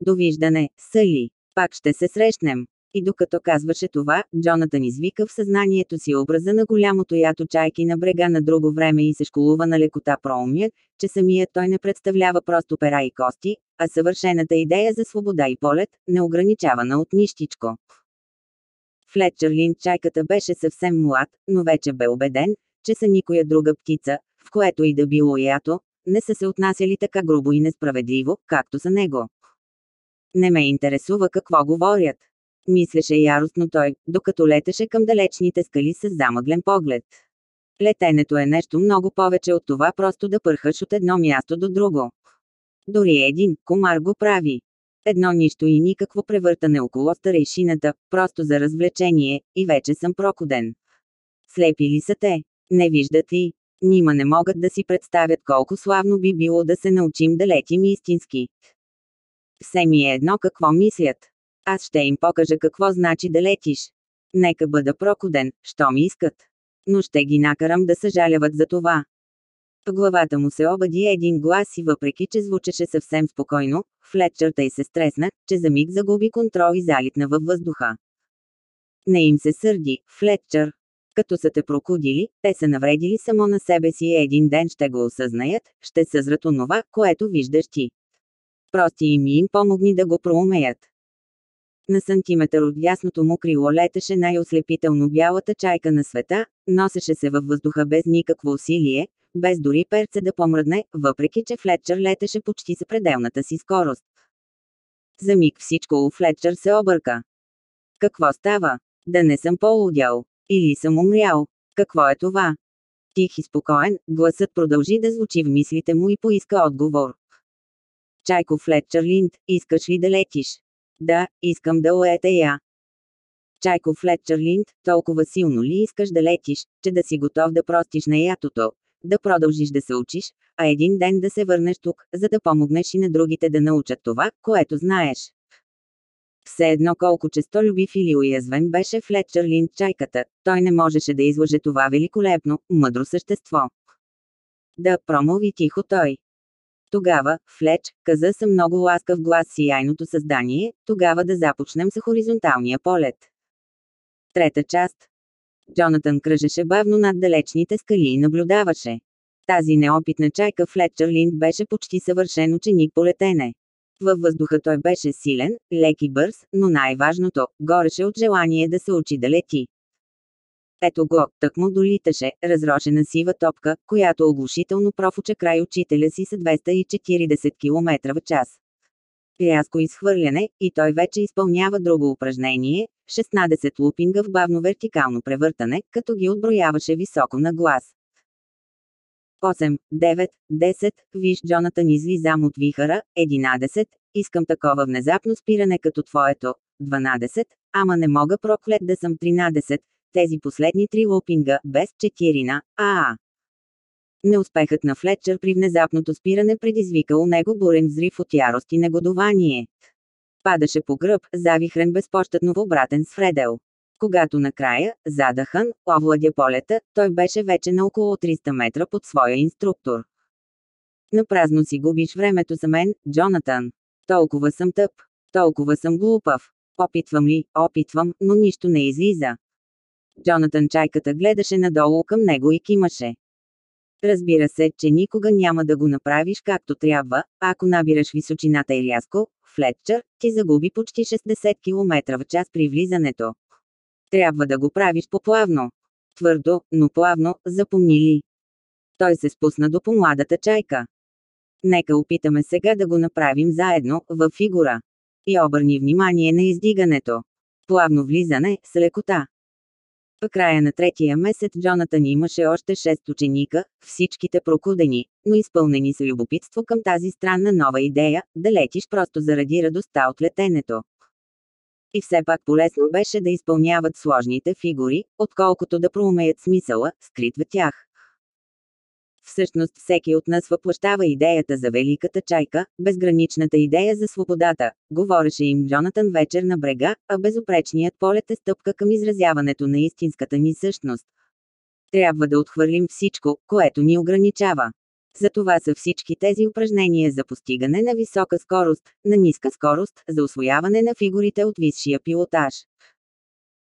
Довиждане, Сали. Пак ще се срещнем. И докато казваше това, Джонатан извика в съзнанието си образа на голямото ято чайки на брега на друго време и се школува на лекота проумя, че самият той не представлява просто пера и кости, а съвършената идея за свобода и полет, неограничавана от нищичко. Флетчер Линд чайката беше съвсем млад, но вече бе убеден, че са никоя друга птица, в което и да било ято, не са се отнасяли така грубо и несправедливо, както за него. Не ме интересува какво говорят. Мислеше яростно той, докато летеше към далечните скали с замъглен поглед. Летенето е нещо много повече от това просто да пърхаш от едно място до друго. Дори един комар го прави. Едно нищо и никакво превъртане около старейшината, просто за развлечение, и вече съм прокуден. Слепи ли са те? Не виждат ли? Нима не могат да си представят колко славно би било да се научим да летим истински. Все ми е едно какво мислят. Аз ще им покажа какво значи да летиш. Нека бъда прокуден, що ми искат. Но ще ги накарам да съжаляват за това. В главата му се обади един глас и въпреки, че звучеше съвсем спокойно, Флетчърта и се стресна, че за миг загуби контрол и залитна във въздуха. Не им се сърди, Флетчър. Като са те прокудили, те са навредили само на себе си и един ден ще го осъзнаят, ще съзрат онова, което виждаш ти. Прости им и им помогни да го проумеят. На сантиметър от ясното му крило летеше най-ослепително бялата чайка на света, носеше се във въздуха без никакво усилие, без дори перце да помръдне, въпреки че Флетчър летеше почти с пределната си скорост. За миг всичко у Флетчър се обърка. Какво става? Да не съм полудял. Или съм умрял. Какво е това? Тих и спокоен, гласът продължи да звучи в мислите му и поиска отговор. Чайко Флетчър Линд, искаш ли да летиш? Да, искам да лета я. Чайко Флетчър Линд, толкова силно ли искаш да летиш, че да си готов да простиш на ятото, да продължиш да се учиш, а един ден да се върнеш тук, за да помогнеш и на другите да научат това, което знаеш. Все едно колко честолюбив или уязвен беше Флетчър Линд чайката, той не можеше да излъже това великолепно, мъдро същество. Да, промови тихо той. Тогава, Флеч, каза съм много ласкав глас сияйното създание, тогава да започнем с хоризонталния полет. Трета част. Джонатан кръжеше бавно над далечните скали и наблюдаваше. Тази неопитна чайка Флетчър Линд беше почти съвършен ученик по летене. Във въздуха той беше силен, лек и бърз, но най-важното, гореше от желание да се учи да лети. Ето го, тък му долиташе, разрошена сива топка, която оглушително профуча край учителя си с 240 км в час. Рязко изхвърляне, и той вече изпълнява друго упражнение, 16 лупинга в бавно вертикално превъртане, като ги отброяваше високо на глас. 8, 9, 10, виж Джонатан излизам от вихара, 11, искам такова внезапно спиране като твоето, 12, ама не мога проклет да съм 13, тези последни три лупинга, без 4 на АА. Неуспехът на Флетчър при внезапното спиране предизвика у него бурен взрив от ярост и негодование. Падаше по гръб, завихрен безпощадно в обратен Фредел. Когато накрая, задахан, овладя полета, той беше вече на около 300 метра под своя инструктор. Напразно си губиш времето за мен, Джонатан. Толкова съм тъп. Толкова съм глупав. Опитвам ли, опитвам, но нищо не излиза. Джонатан чайката гледаше надолу към него и кимаше. Разбира се, че никога няма да го направиш както трябва, ако набираш височината и рязко, Флетчър, ти загуби почти 60 км в час при влизането. Трябва да го правиш по-плавно. Твърдо, но плавно, запомни ли. Той се спусна до помладата чайка. Нека опитаме сега да го направим заедно, в фигура. И обърни внимание на издигането. Плавно влизане, с лекота. В края на третия месец Джонатан имаше още 6 ученика, всичките прокудени, но изпълнени с любопитство към тази странна нова идея, да летиш просто заради радостта от летенето. И все пак полезно беше да изпълняват сложните фигури, отколкото да проумеят смисъла, скрит в тях. Всъщност всеки от нас въплащава идеята за великата чайка, безграничната идея за свободата, говореше им Джонатан вечер на брега, а безопречният полет е стъпка към изразяването на истинската ни същност. Трябва да отхвърлим всичко, което ни ограничава. Затова са всички тези упражнения за постигане на висока скорост, на ниска скорост, за освояване на фигурите от висшия пилотаж.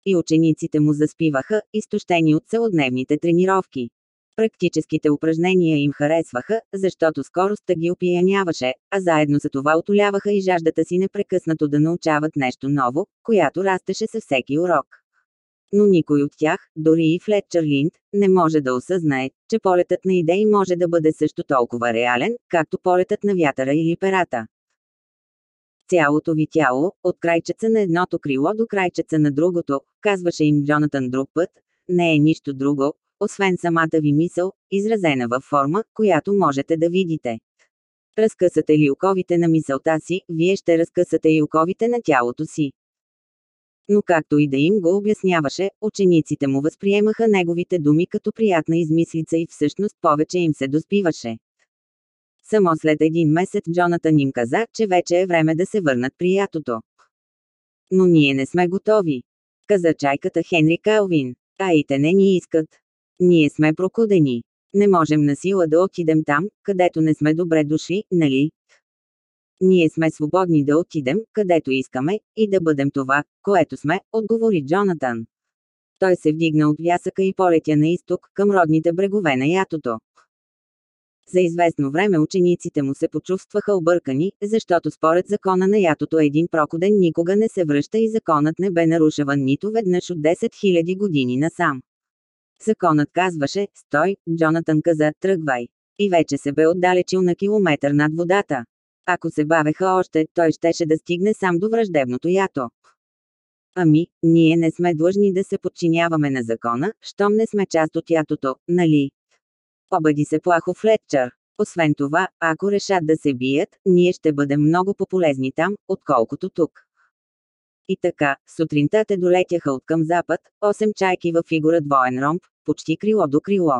И учениците му заспиваха, изтощени от целодневните тренировки. Практическите упражнения им харесваха, защото скоростта ги опияняваше, а заедно за това отоляваха и жаждата си непрекъснато да научават нещо ново, която растеше със всеки урок. Но никой от тях, дори и Флетчър Линд, не може да осъзнае, че полетът на идеи може да бъде също толкова реален, както полетът на вятъра или перата. Цялото ви тяло, от крайчеца на едното крило до крайчеца на другото, казваше им Джонатан друг път, не е нищо друго, освен самата ви мисъл, изразена във форма, която можете да видите. Разкъсате ли оковите на мисълта си, вие ще разкъсате и оковите на тялото си. Но както и да им го обясняваше, учениците му възприемаха неговите думи като приятна измислица и всъщност повече им се доспиваше. Само след един месец Джонатан им каза, че вече е време да се върнат при ятото. Но ние не сме готови. Каза чайката Хенри Калвин. А и те не ни искат. Ние сме прокудени. Не можем на сила да отидем там, където не сме добре дошли, нали? Ние сме свободни да отидем, където искаме, и да бъдем това, което сме, отговори Джонатан. Той се вдигна от вясъка и полетя на изток, към родните брегове на ятото. За известно време учениците му се почувстваха объркани, защото според закона на ятото един прокуден никога не се връща и законът не бе нарушаван нито веднъж от 10 000 години насам. Законът казваше, стой, Джонатан каза, тръгвай. И вече се бе отдалечил на километър над водата. Ако се бавеха още, той щеше да стигне сам до враждебното ято. Ами, ние не сме длъжни да се подчиняваме на закона, щом не сме част от ятото, нали? Обади се плахо Флетчър. Освен това, ако решат да се бият, ние ще бъдем много по-полезни там, отколкото тук. И така, сутринта те долетяха от към запад, 8 чайки във фигура двоен ромб, почти крило до крило.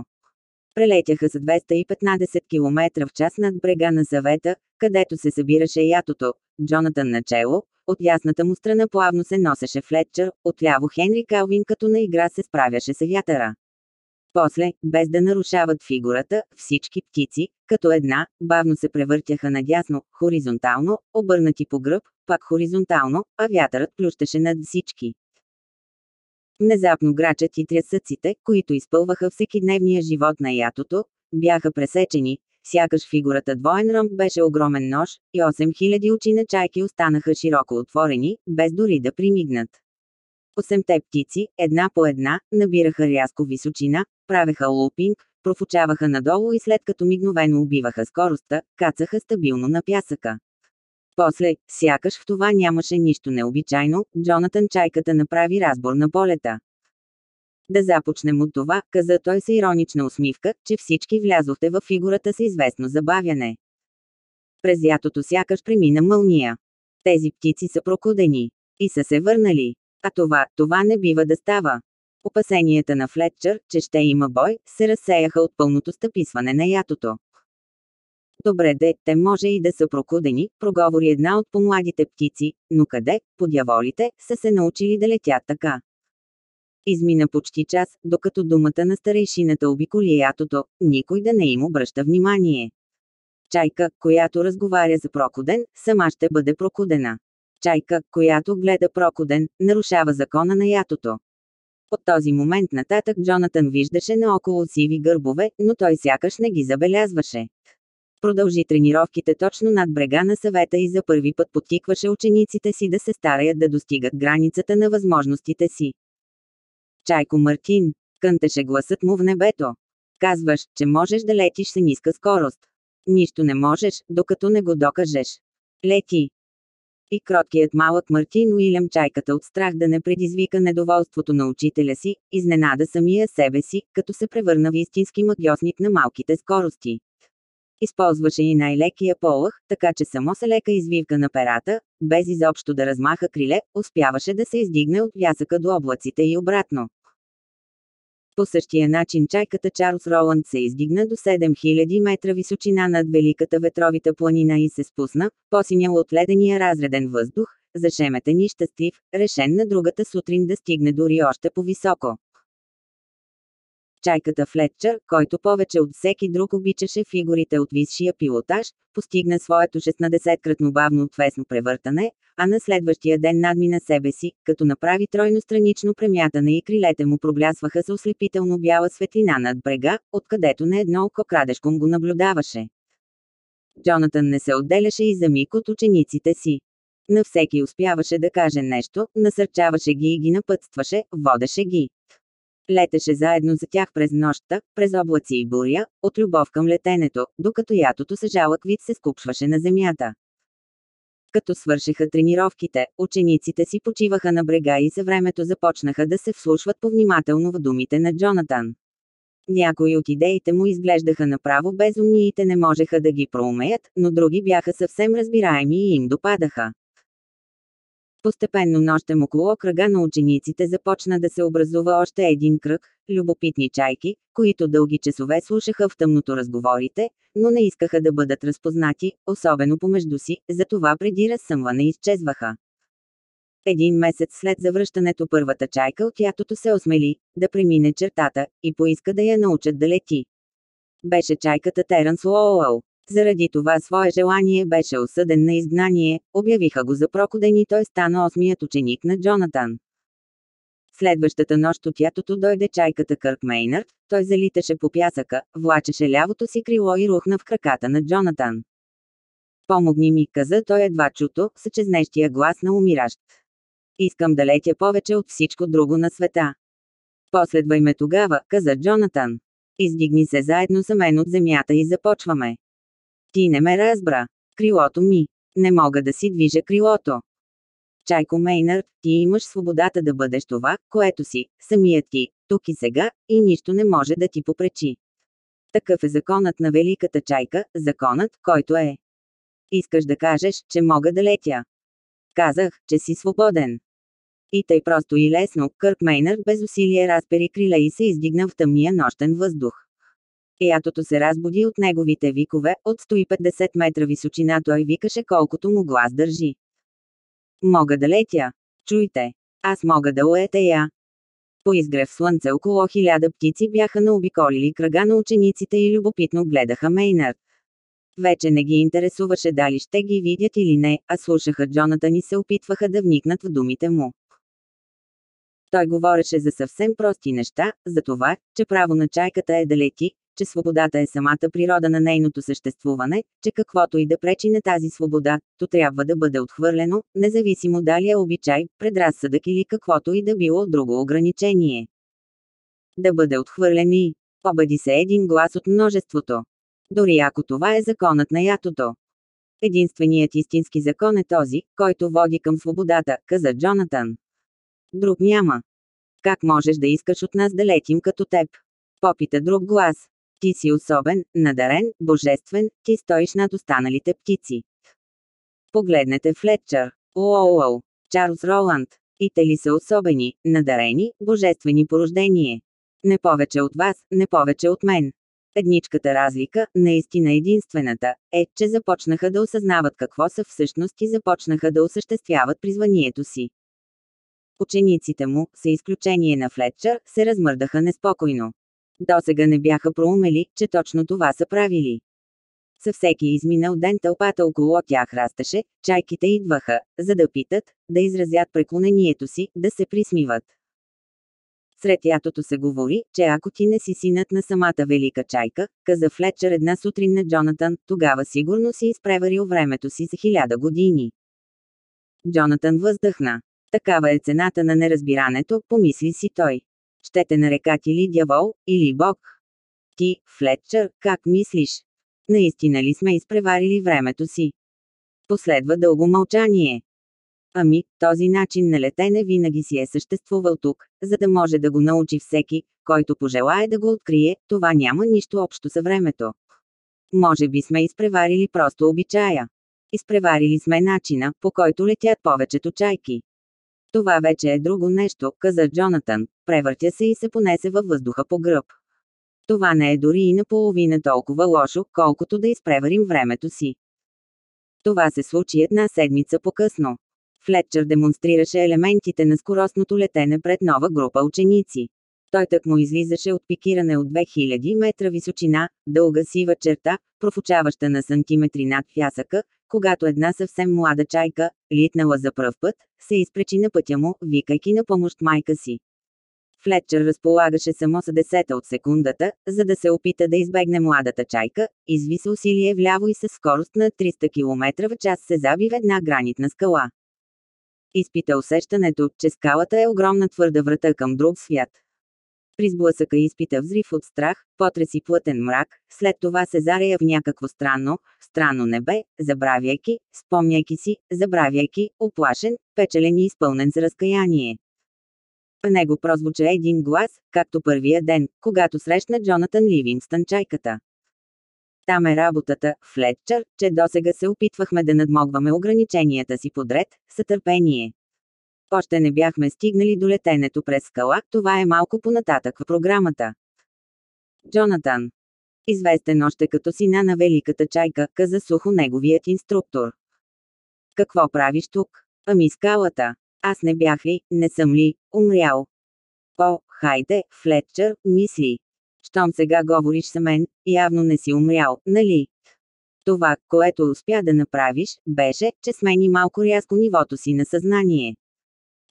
Прелетяха с 215 км в час над брега на съвета, където се събираше ятото, Джонатан начело, от ясната му страна плавно се носеше Флетчър, отляво Хенри Калвин като на игра се справяше с вятъра. После, без да нарушават фигурата, всички птици, като една, бавно се превъртяха надясно, хоризонтално, обърнати по гръб, пак хоризонтално, а вятърът плющеше над всички. Внезапно грачът и трясъците, които изпълваха всекидневния живот на ятото, бяха пресечени, сякаш фигурата двоен ръмб беше огромен нож, и 8000 очи на чайки останаха широко отворени, без дори да примигнат. Осемте птици, една по една, набираха рязко височина, правеха лупинг, профучаваха надолу и след като мигновено убиваха скоростта, кацаха стабилно на пясъка. После, сякаш в това нямаше нищо необичайно, Джонатан Чайката направи разбор на полета. Да започнем от това, каза той с иронична усмивка, че всички влязохте в фигурата с известно забавяне. През ятото сякаш премина мълния. Тези птици са прокудени. И са се върнали. А това, това не бива да става. Опасенията на Флетчър, че ще има бой, се разсеяха от пълното стъписване на ятото. Добре де, те може и да са прокудени, проговори една от помладите птици, но къде, по дяволите, са се научили да летят така. Измина почти час, докато думата на старейшината обиколи ятото, никой да не им обръща внимание. Чайка, която разговаря за прокуден, сама ще бъде прокудена. Чайка, която гледа прокуден, нарушава закона на ятото. От този момент нататък Джонатан виждаше наоколо сиви гърбове, но той сякаш не ги забелязваше. Продължи тренировките точно над брега на съвета и за първи път подтикваше учениците си да се стараят да достигат границата на възможностите си. Чайко Мартин, кънтеше гласът му в небето. Казваш, че можеш да летиш с ниска скорост. Нищо не можеш, докато не го докажеш. Лети. И кроткият малък Мартин Уилям чайката от страх да не предизвика недоволството на учителя си, изненада самия себе си, като се превърна в истински магиосник на малките скорости. Използваше и най-лекия полъх, така че само с лека извивка на перата, без изобщо да размаха криле, успяваше да се издигне от вясъка до облаците и обратно. По същия начин чайката Чарлз Роланд се издигна до 7000 метра височина над Великата ветровита планина и се спусна, посинял от ледения разреден въздух, зашеметен и щастлив, решен на другата сутрин да стигне дори още по-високо. Чайката Флетчър, който повече от всеки друг обичаше фигурите от висшия пилотаж, постигна своето 16-кратно бавно отвесно превъртане, а на следващия ден надмина себе си, като направи тройно странично премятане и крилете му проблясваха с ослепително бяла светлина над брега, откъдето на едно око крадешком го наблюдаваше. Джонатан не се отделяше и за миг от учениците си. На всеки успяваше да каже нещо, насърчаваше ги и ги напътстваше, водеше ги. Летеше заедно за тях през нощта, през облаци и буря, от любов към летенето, докато ятото с жалък вид се скупшваше на земята. Като свършиха тренировките, учениците си почиваха на брега и за времето започнаха да се вслушват повнимателно в думите на Джонатан. Някои от идеите му изглеждаха направо безумни и не можеха да ги проумеят, но други бяха съвсем разбираеми и им допадаха. Постепенно нощем около кръга на учениците започна да се образува още един кръг, любопитни чайки, които дълги часове слушаха в тъмното разговорите, но не искаха да бъдат разпознати, особено помежду си, затова преди разсъмване изчезваха. Един месец след завръщането първата чайка от ятото се осмели да премине чертата и поиска да я научат да лети. Беше чайката Теранс Уоуъл. Заради това свое желание беше осъден на изгнание, обявиха го за прокуден и той стана осмият ученик на Джонатан. Следващата нощ от ятото дойде чайката Кърк Мейнард, той залиташе по пясъка, влачеше лявото си крило и рухна в краката на Джонатан. Помогни ми, каза той едва чуто, с чезнещия глас на умиращ. Искам да летя повече от всичко друго на света. Последвай ме тогава, каза Джонатан. Издигни се заедно за мен от земята и започваме. Ти не ме разбра. Крилото ми. Не мога да си движа крилото. Чайко Мейнард, ти имаш свободата да бъдеш това, което си, самият ти, тук и сега, и нищо не може да ти попречи. Такъв е законът на великата чайка, законът, който е. Искаш да кажеш, че мога да летя. Казах, че си свободен. И тъй просто и лесно, Кърк Мейнард без усилие разпери крила и се издигна в тъмния нощен въздух. Ятото се разбуди от неговите викове, от 150 метра височина той викаше колкото му глас държи. Мога да летя. Чуйте. Аз мога да летея. По изгрев слънце около хиляда птици бяха наобиколили кръга на учениците и любопитно гледаха Мейнард. Вече не ги интересуваше дали ще ги видят или не, а слушаха Джонатан и се опитваха да вникнат в думите му. Той говореше за съвсем прости неща, за това, че право на чайката е да лети, че свободата е самата природа на нейното съществуване, че каквото и да пречи на тази свобода, то трябва да бъде отхвърлено, независимо дали е обичай, предразсъдък или каквото и да било друго ограничение. Да бъде отхвърлен и обади се един глас от множеството. Дори ако това е законът на ятото. Единственият истински закон е този, който води към свободата, каза Джонатан. Друг няма. Как можеш да искаш от нас да летим като теб? Попита друг глас. Ти си особен, надарен, божествен, ти стоиш над останалите птици. Погледнете Флетчър, Уоуъл, Чарлз Роланд. И те ли са особени, надарени, божествени порождение? Не повече от вас, не повече от мен. Едничката разлика, наистина единствената, е, че започнаха да осъзнават какво са всъщност и започнаха да осъществяват призванието си. Учениците му, с изключение на Флетчър, се размърдаха неспокойно. Досега не бяха проумели, че точно това са правили. Със всеки изминал ден тълпата около тях растеше, чайките идваха, за да питат, да изразят преклонението си, да се присмиват. Сред ятото се говори, че ако ти не си синът на самата велика чайка, каза Флетчер една сутрин на Джонатан, тогава сигурно си изпреварил времето си за хиляда години. Джонатан въздъхна. Такава е цената на неразбирането, помисли си той. Ще те нарекат или дявол, или бог. Ти, Флетчер, как мислиш? Наистина ли сме изпреварили времето си? Последва дълго мълчание. Ами, този начин на летене винаги си е съществувал тук, за да може да го научи всеки, който пожелае да го открие, това няма нищо общо с времето. Може би сме изпреварили просто обичая. Изпреварили сме начина, по който летят повечето чайки. Това вече е друго нещо, каза Джонатан, превъртя се и се понесе във въздуха по гръб. Това не е дори и наполовина толкова лошо, колкото да изпреварим времето си. Това се случи една седмица по-късно. Флетчър демонстрираше елементите на скоростното летене пред нова група ученици. Той так му излизаше от пикиране от 2000 метра височина, дълга сива черта, профучаваща на сантиметри над пясъка, когато една съвсем млада чайка, литнала за пръв път, се изпречи на пътя му, викайки на помощ майка си. Флетчер разполагаше само с десета от секундата, за да се опита да избегне младата чайка, изви се усилие вляво и с скорост на 300 км в час се заби в една гранитна скала. Изпита усещането, че скалата е огромна твърда врата към друг свят. При сблъсъка изпита взрив от страх, потреси плътен мрак, след това се зарея в някакво странно, странно небе, забравяйки, спомняйки си, забравяйки, оплашен, печелен и изпълнен с разкаяние. В него прозвуча един глас, както първия ден, когато срещна Джонатан Ливингстън чайката. Там е работата, Флетчър, че досега се опитвахме да надмогваме ограниченията си подред, сътърпение. Още не бяхме стигнали до летенето през скала, това е малко понататък в програмата. Джонатан. Известен още като сина на великата чайка, каза сухо неговият инструктор. Какво правиш тук? Ами скалата. Аз не бях ли, не съм ли, умрял? О, хайде, Флетчер, мисли. Щом сега говориш с мен, явно не си умрял, нали? Това, което успя да направиш, беше, че смени малко рязко нивото си на съзнание.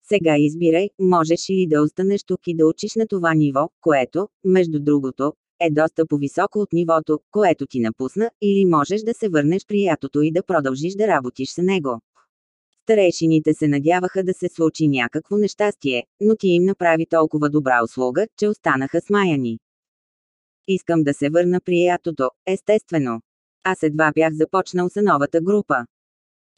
Сега избирай, можеш ли да останеш тук и да учиш на това ниво, което, между другото, е доста по-високо от нивото, което ти напусна, или можеш да се върнеш при ятото и да продължиш да работиш с него. Старейшините се надяваха да се случи някакво нещастие, но ти им направи толкова добра услуга, че останаха смаяни. Искам да се върна при ятото, естествено. Аз едва бях започнал с новата група.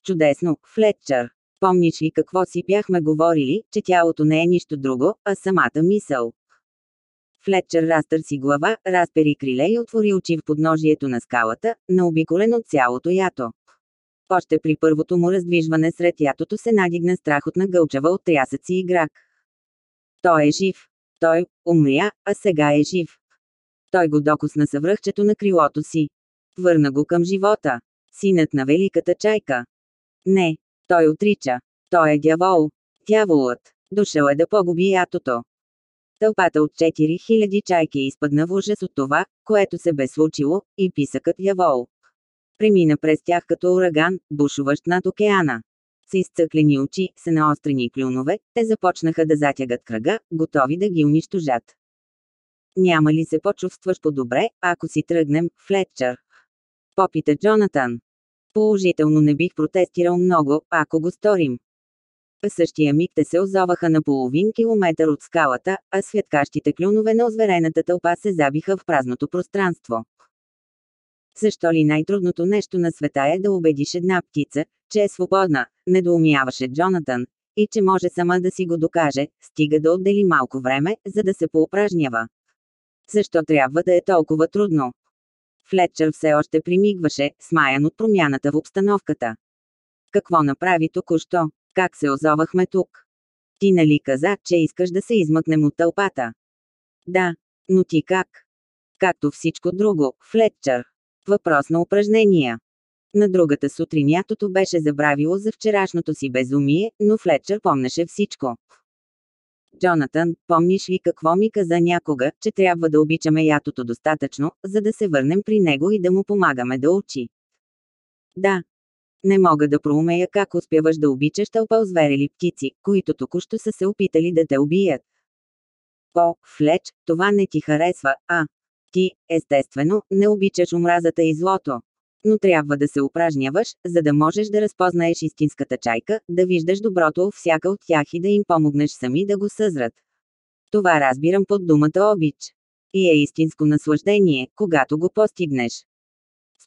Чудесно, Флетчър. Помниш ли какво си бяхме говорили, че тялото не е нищо друго, а самата мисъл? Флетчер разтърси глава, разпери криле и отвори очи в подножието на скалата, наобиколен от цялото ято. Още при първото му раздвижване сред ятото се надигна страхотна гълчава от трясъци и грак. Той е жив. Той умря, а сега е жив. Той го докосна съвръхчето на крилото си. Върна го към живота. Синът на великата чайка. Не, той отрича. Той е дявол. Дяволът. Дошъл е да погуби ятото. Тълпата от 4000 чайки изпадна в ужас от това, което се бе случило, и писъкът дявол. Премина през тях като ураган, бушуващ над океана. С изцъклени очи, с наострени клюнове, те започнаха да затягат кръга, готови да ги унищожат. Няма ли се почувстваш по-добре, ако си тръгнем, Флетчър? Попита Джонатан. Положително не бих протестирал много, ако го сторим. В същия миг те се озоваха на половин километър от скалата, а светкащите клюнове на озверената тълпа се забиха в празното пространство. Защо ли най-трудното нещо на света е да убедиш една птица, че е свободна, недоумяваше Джонатан, и че може сама да си го докаже, стига да отдели малко време, за да се поупражнява. Защо трябва да е толкова трудно? Флетчър все още примигваше, смаян от промяната в обстановката. Какво направи току-що? Как се озовахме тук? Ти нали каза, че искаш да се измъкнем от тълпата? Да, но ти как? Както всичко друго, Флетчър. Въпрос на упражнения. На другата сутрин беше забравило за вчерашното си безумие, но Флетчър помнеше всичко. Джонатан, помниш ли какво ми каза някога, че трябва да обичаме ятото достатъчно, за да се върнем при него и да му помагаме да учи? Да. Не мога да проумея как успяваш да обичаш тълпа озверели птици, които току-що са се опитали да те убият. О, Флеч, това не ти харесва, а? Ти, естествено, не обичаш омразата и злото но трябва да се упражняваш, за да можеш да разпознаеш истинската чайка, да виждаш доброто у всяка от тях и да им помогнеш сами да го съзрат. Това разбирам под думата обич. И е истинско наслаждение, когато го постигнеш.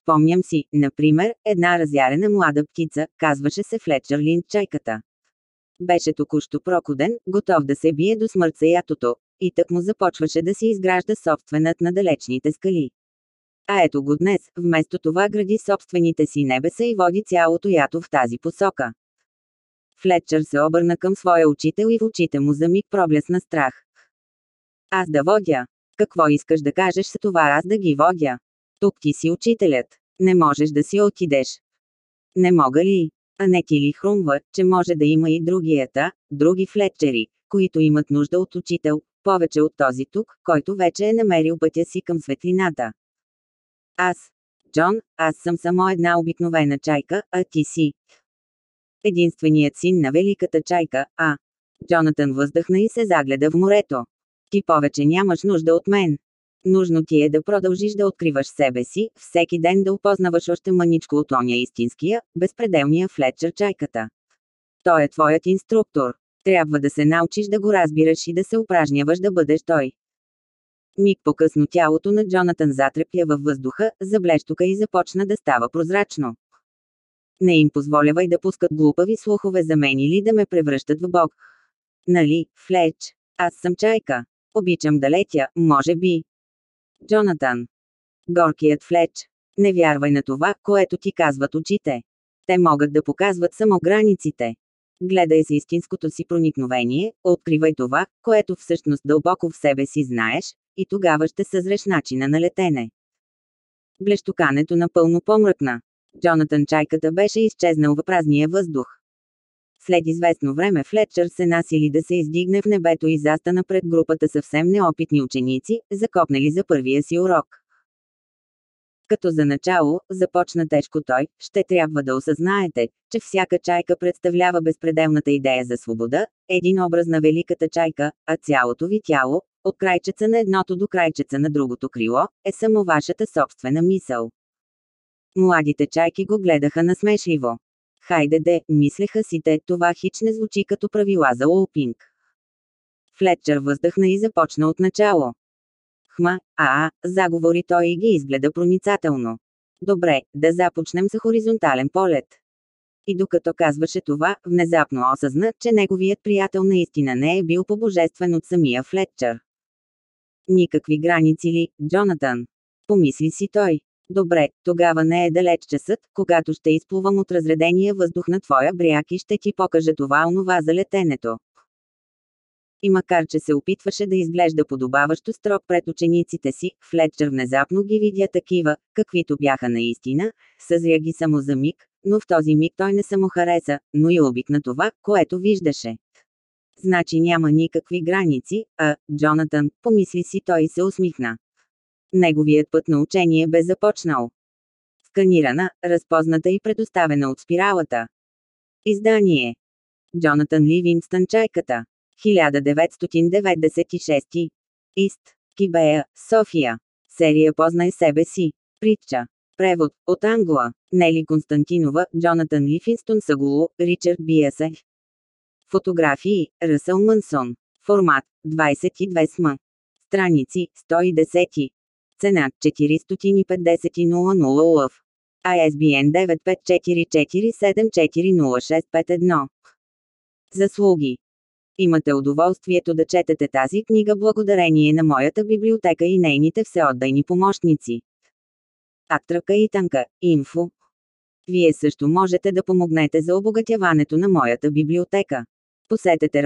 Спомням си, например, една разярена млада птица, казваше се Флетчер Линд чайката. Беше току-що прокуден, готов да се бие до смърт за ятото, и так му започваше да си изгражда собственът на далечните скали. А ето го днес, вместо това гради собствените си небеса и води цялото ято в тази посока. Флетчър се обърна към своя учител и в очите му за миг проблесна страх. Аз да водя. Какво искаш да кажеш с това аз да ги водя? Тук ти си учителят. Не можеш да си отидеш. Не мога ли? А не ти ли хрумва, че може да има и другията, други флетчери, които имат нужда от учител, повече от този тук, който вече е намерил пътя си към светлината. Аз. Джон, аз съм само една обикновена чайка, а ти си. Единственият син на великата чайка, а. Джонатан въздъхна и се загледа в морето. Ти повече нямаш нужда от мен. Нужно ти е да продължиш да откриваш себе си, всеки ден да опознаваш още мъничко от оня истинския, безпределния Флетчер чайката. Той е твоят инструктор. Трябва да се научиш да го разбираш и да се упражняваш да бъдеш той. Миг по-късно тялото на Джонатан затрепя във въздуха, заблещука и започна да става прозрачно. Не им позволявай да пускат глупави слухове за мен или да ме превръщат в бог. Нали, Флеч? Аз съм чайка. Обичам да летя, може би. Джонатан. Горкият Флеч. Не вярвай на това, което ти казват очите. Те могат да показват само границите. Гледай с истинското си проникновение, откривай това, което всъщност дълбоко в себе си знаеш, и тогава ще съзреш начина на летене. Блещукането напълно помръкна. Джонатан чайката беше изчезнал в празния въздух. След известно време Флетчър се насили да се издигне в небето и застана пред групата съвсем неопитни ученици, закопнали за първия си урок. Като за начало, започна тежко той, ще трябва да осъзнаете, че всяка чайка представлява безпределната идея за свобода, един образ на великата чайка, а цялото ви тяло, от крайчеца на едното до крайчеца на другото крило, е само вашата собствена мисъл. Младите чайки го гледаха насмешливо. Хайде де, мислеха си те, това хич не звучи като правила за лоупинг. Флетчер въздъхна и започна от начало. Хма, а, заговори той и ги изгледа проницателно. Добре, да започнем за хоризонтален полет. И докато казваше това, внезапно осъзна, че неговият приятел наистина не е бил побожествен от самия Флетчер. Никакви граници ли, Джонатан? Помисли си той. Добре, тогава не е далеч часът, когато ще изплувам от разредения въздух на твоя бряг и ще ти покажа това онова за летенето. И макар че се опитваше да изглежда подобаващо строг пред учениците си, Флетчер внезапно ги видя такива, каквито бяха наистина, съзря ги само за миг, но в този миг той не само хареса, но и обикна това, което виждаше. Значи няма никакви граници, а, Джонатан, помисли си той и се усмихна. Неговият път на учение бе започнал. Сканирана, разпозната и предоставена от спиралата. Издание. Джонатан Ливингстън Чайката. 1996. Ист. Кибея, София. Серия Познай себе си. Притча. Превод. От Англа. Нели Константинова, Джонатан Лифинстон Сагуло, Ричард Биесе. Фотографии. Ръсъл Мънсон. Формат. 22 см. Страници. 110. Цена 450 лъв. ISBN 9544740651. Заслуги Имате удоволствието да четете тази книга благодарение на моята библиотека и нейните всеотдайни помощници. Атрака и Танка, инфо. Вие също можете да помогнете за обогатяването на моята библиотека. Посетете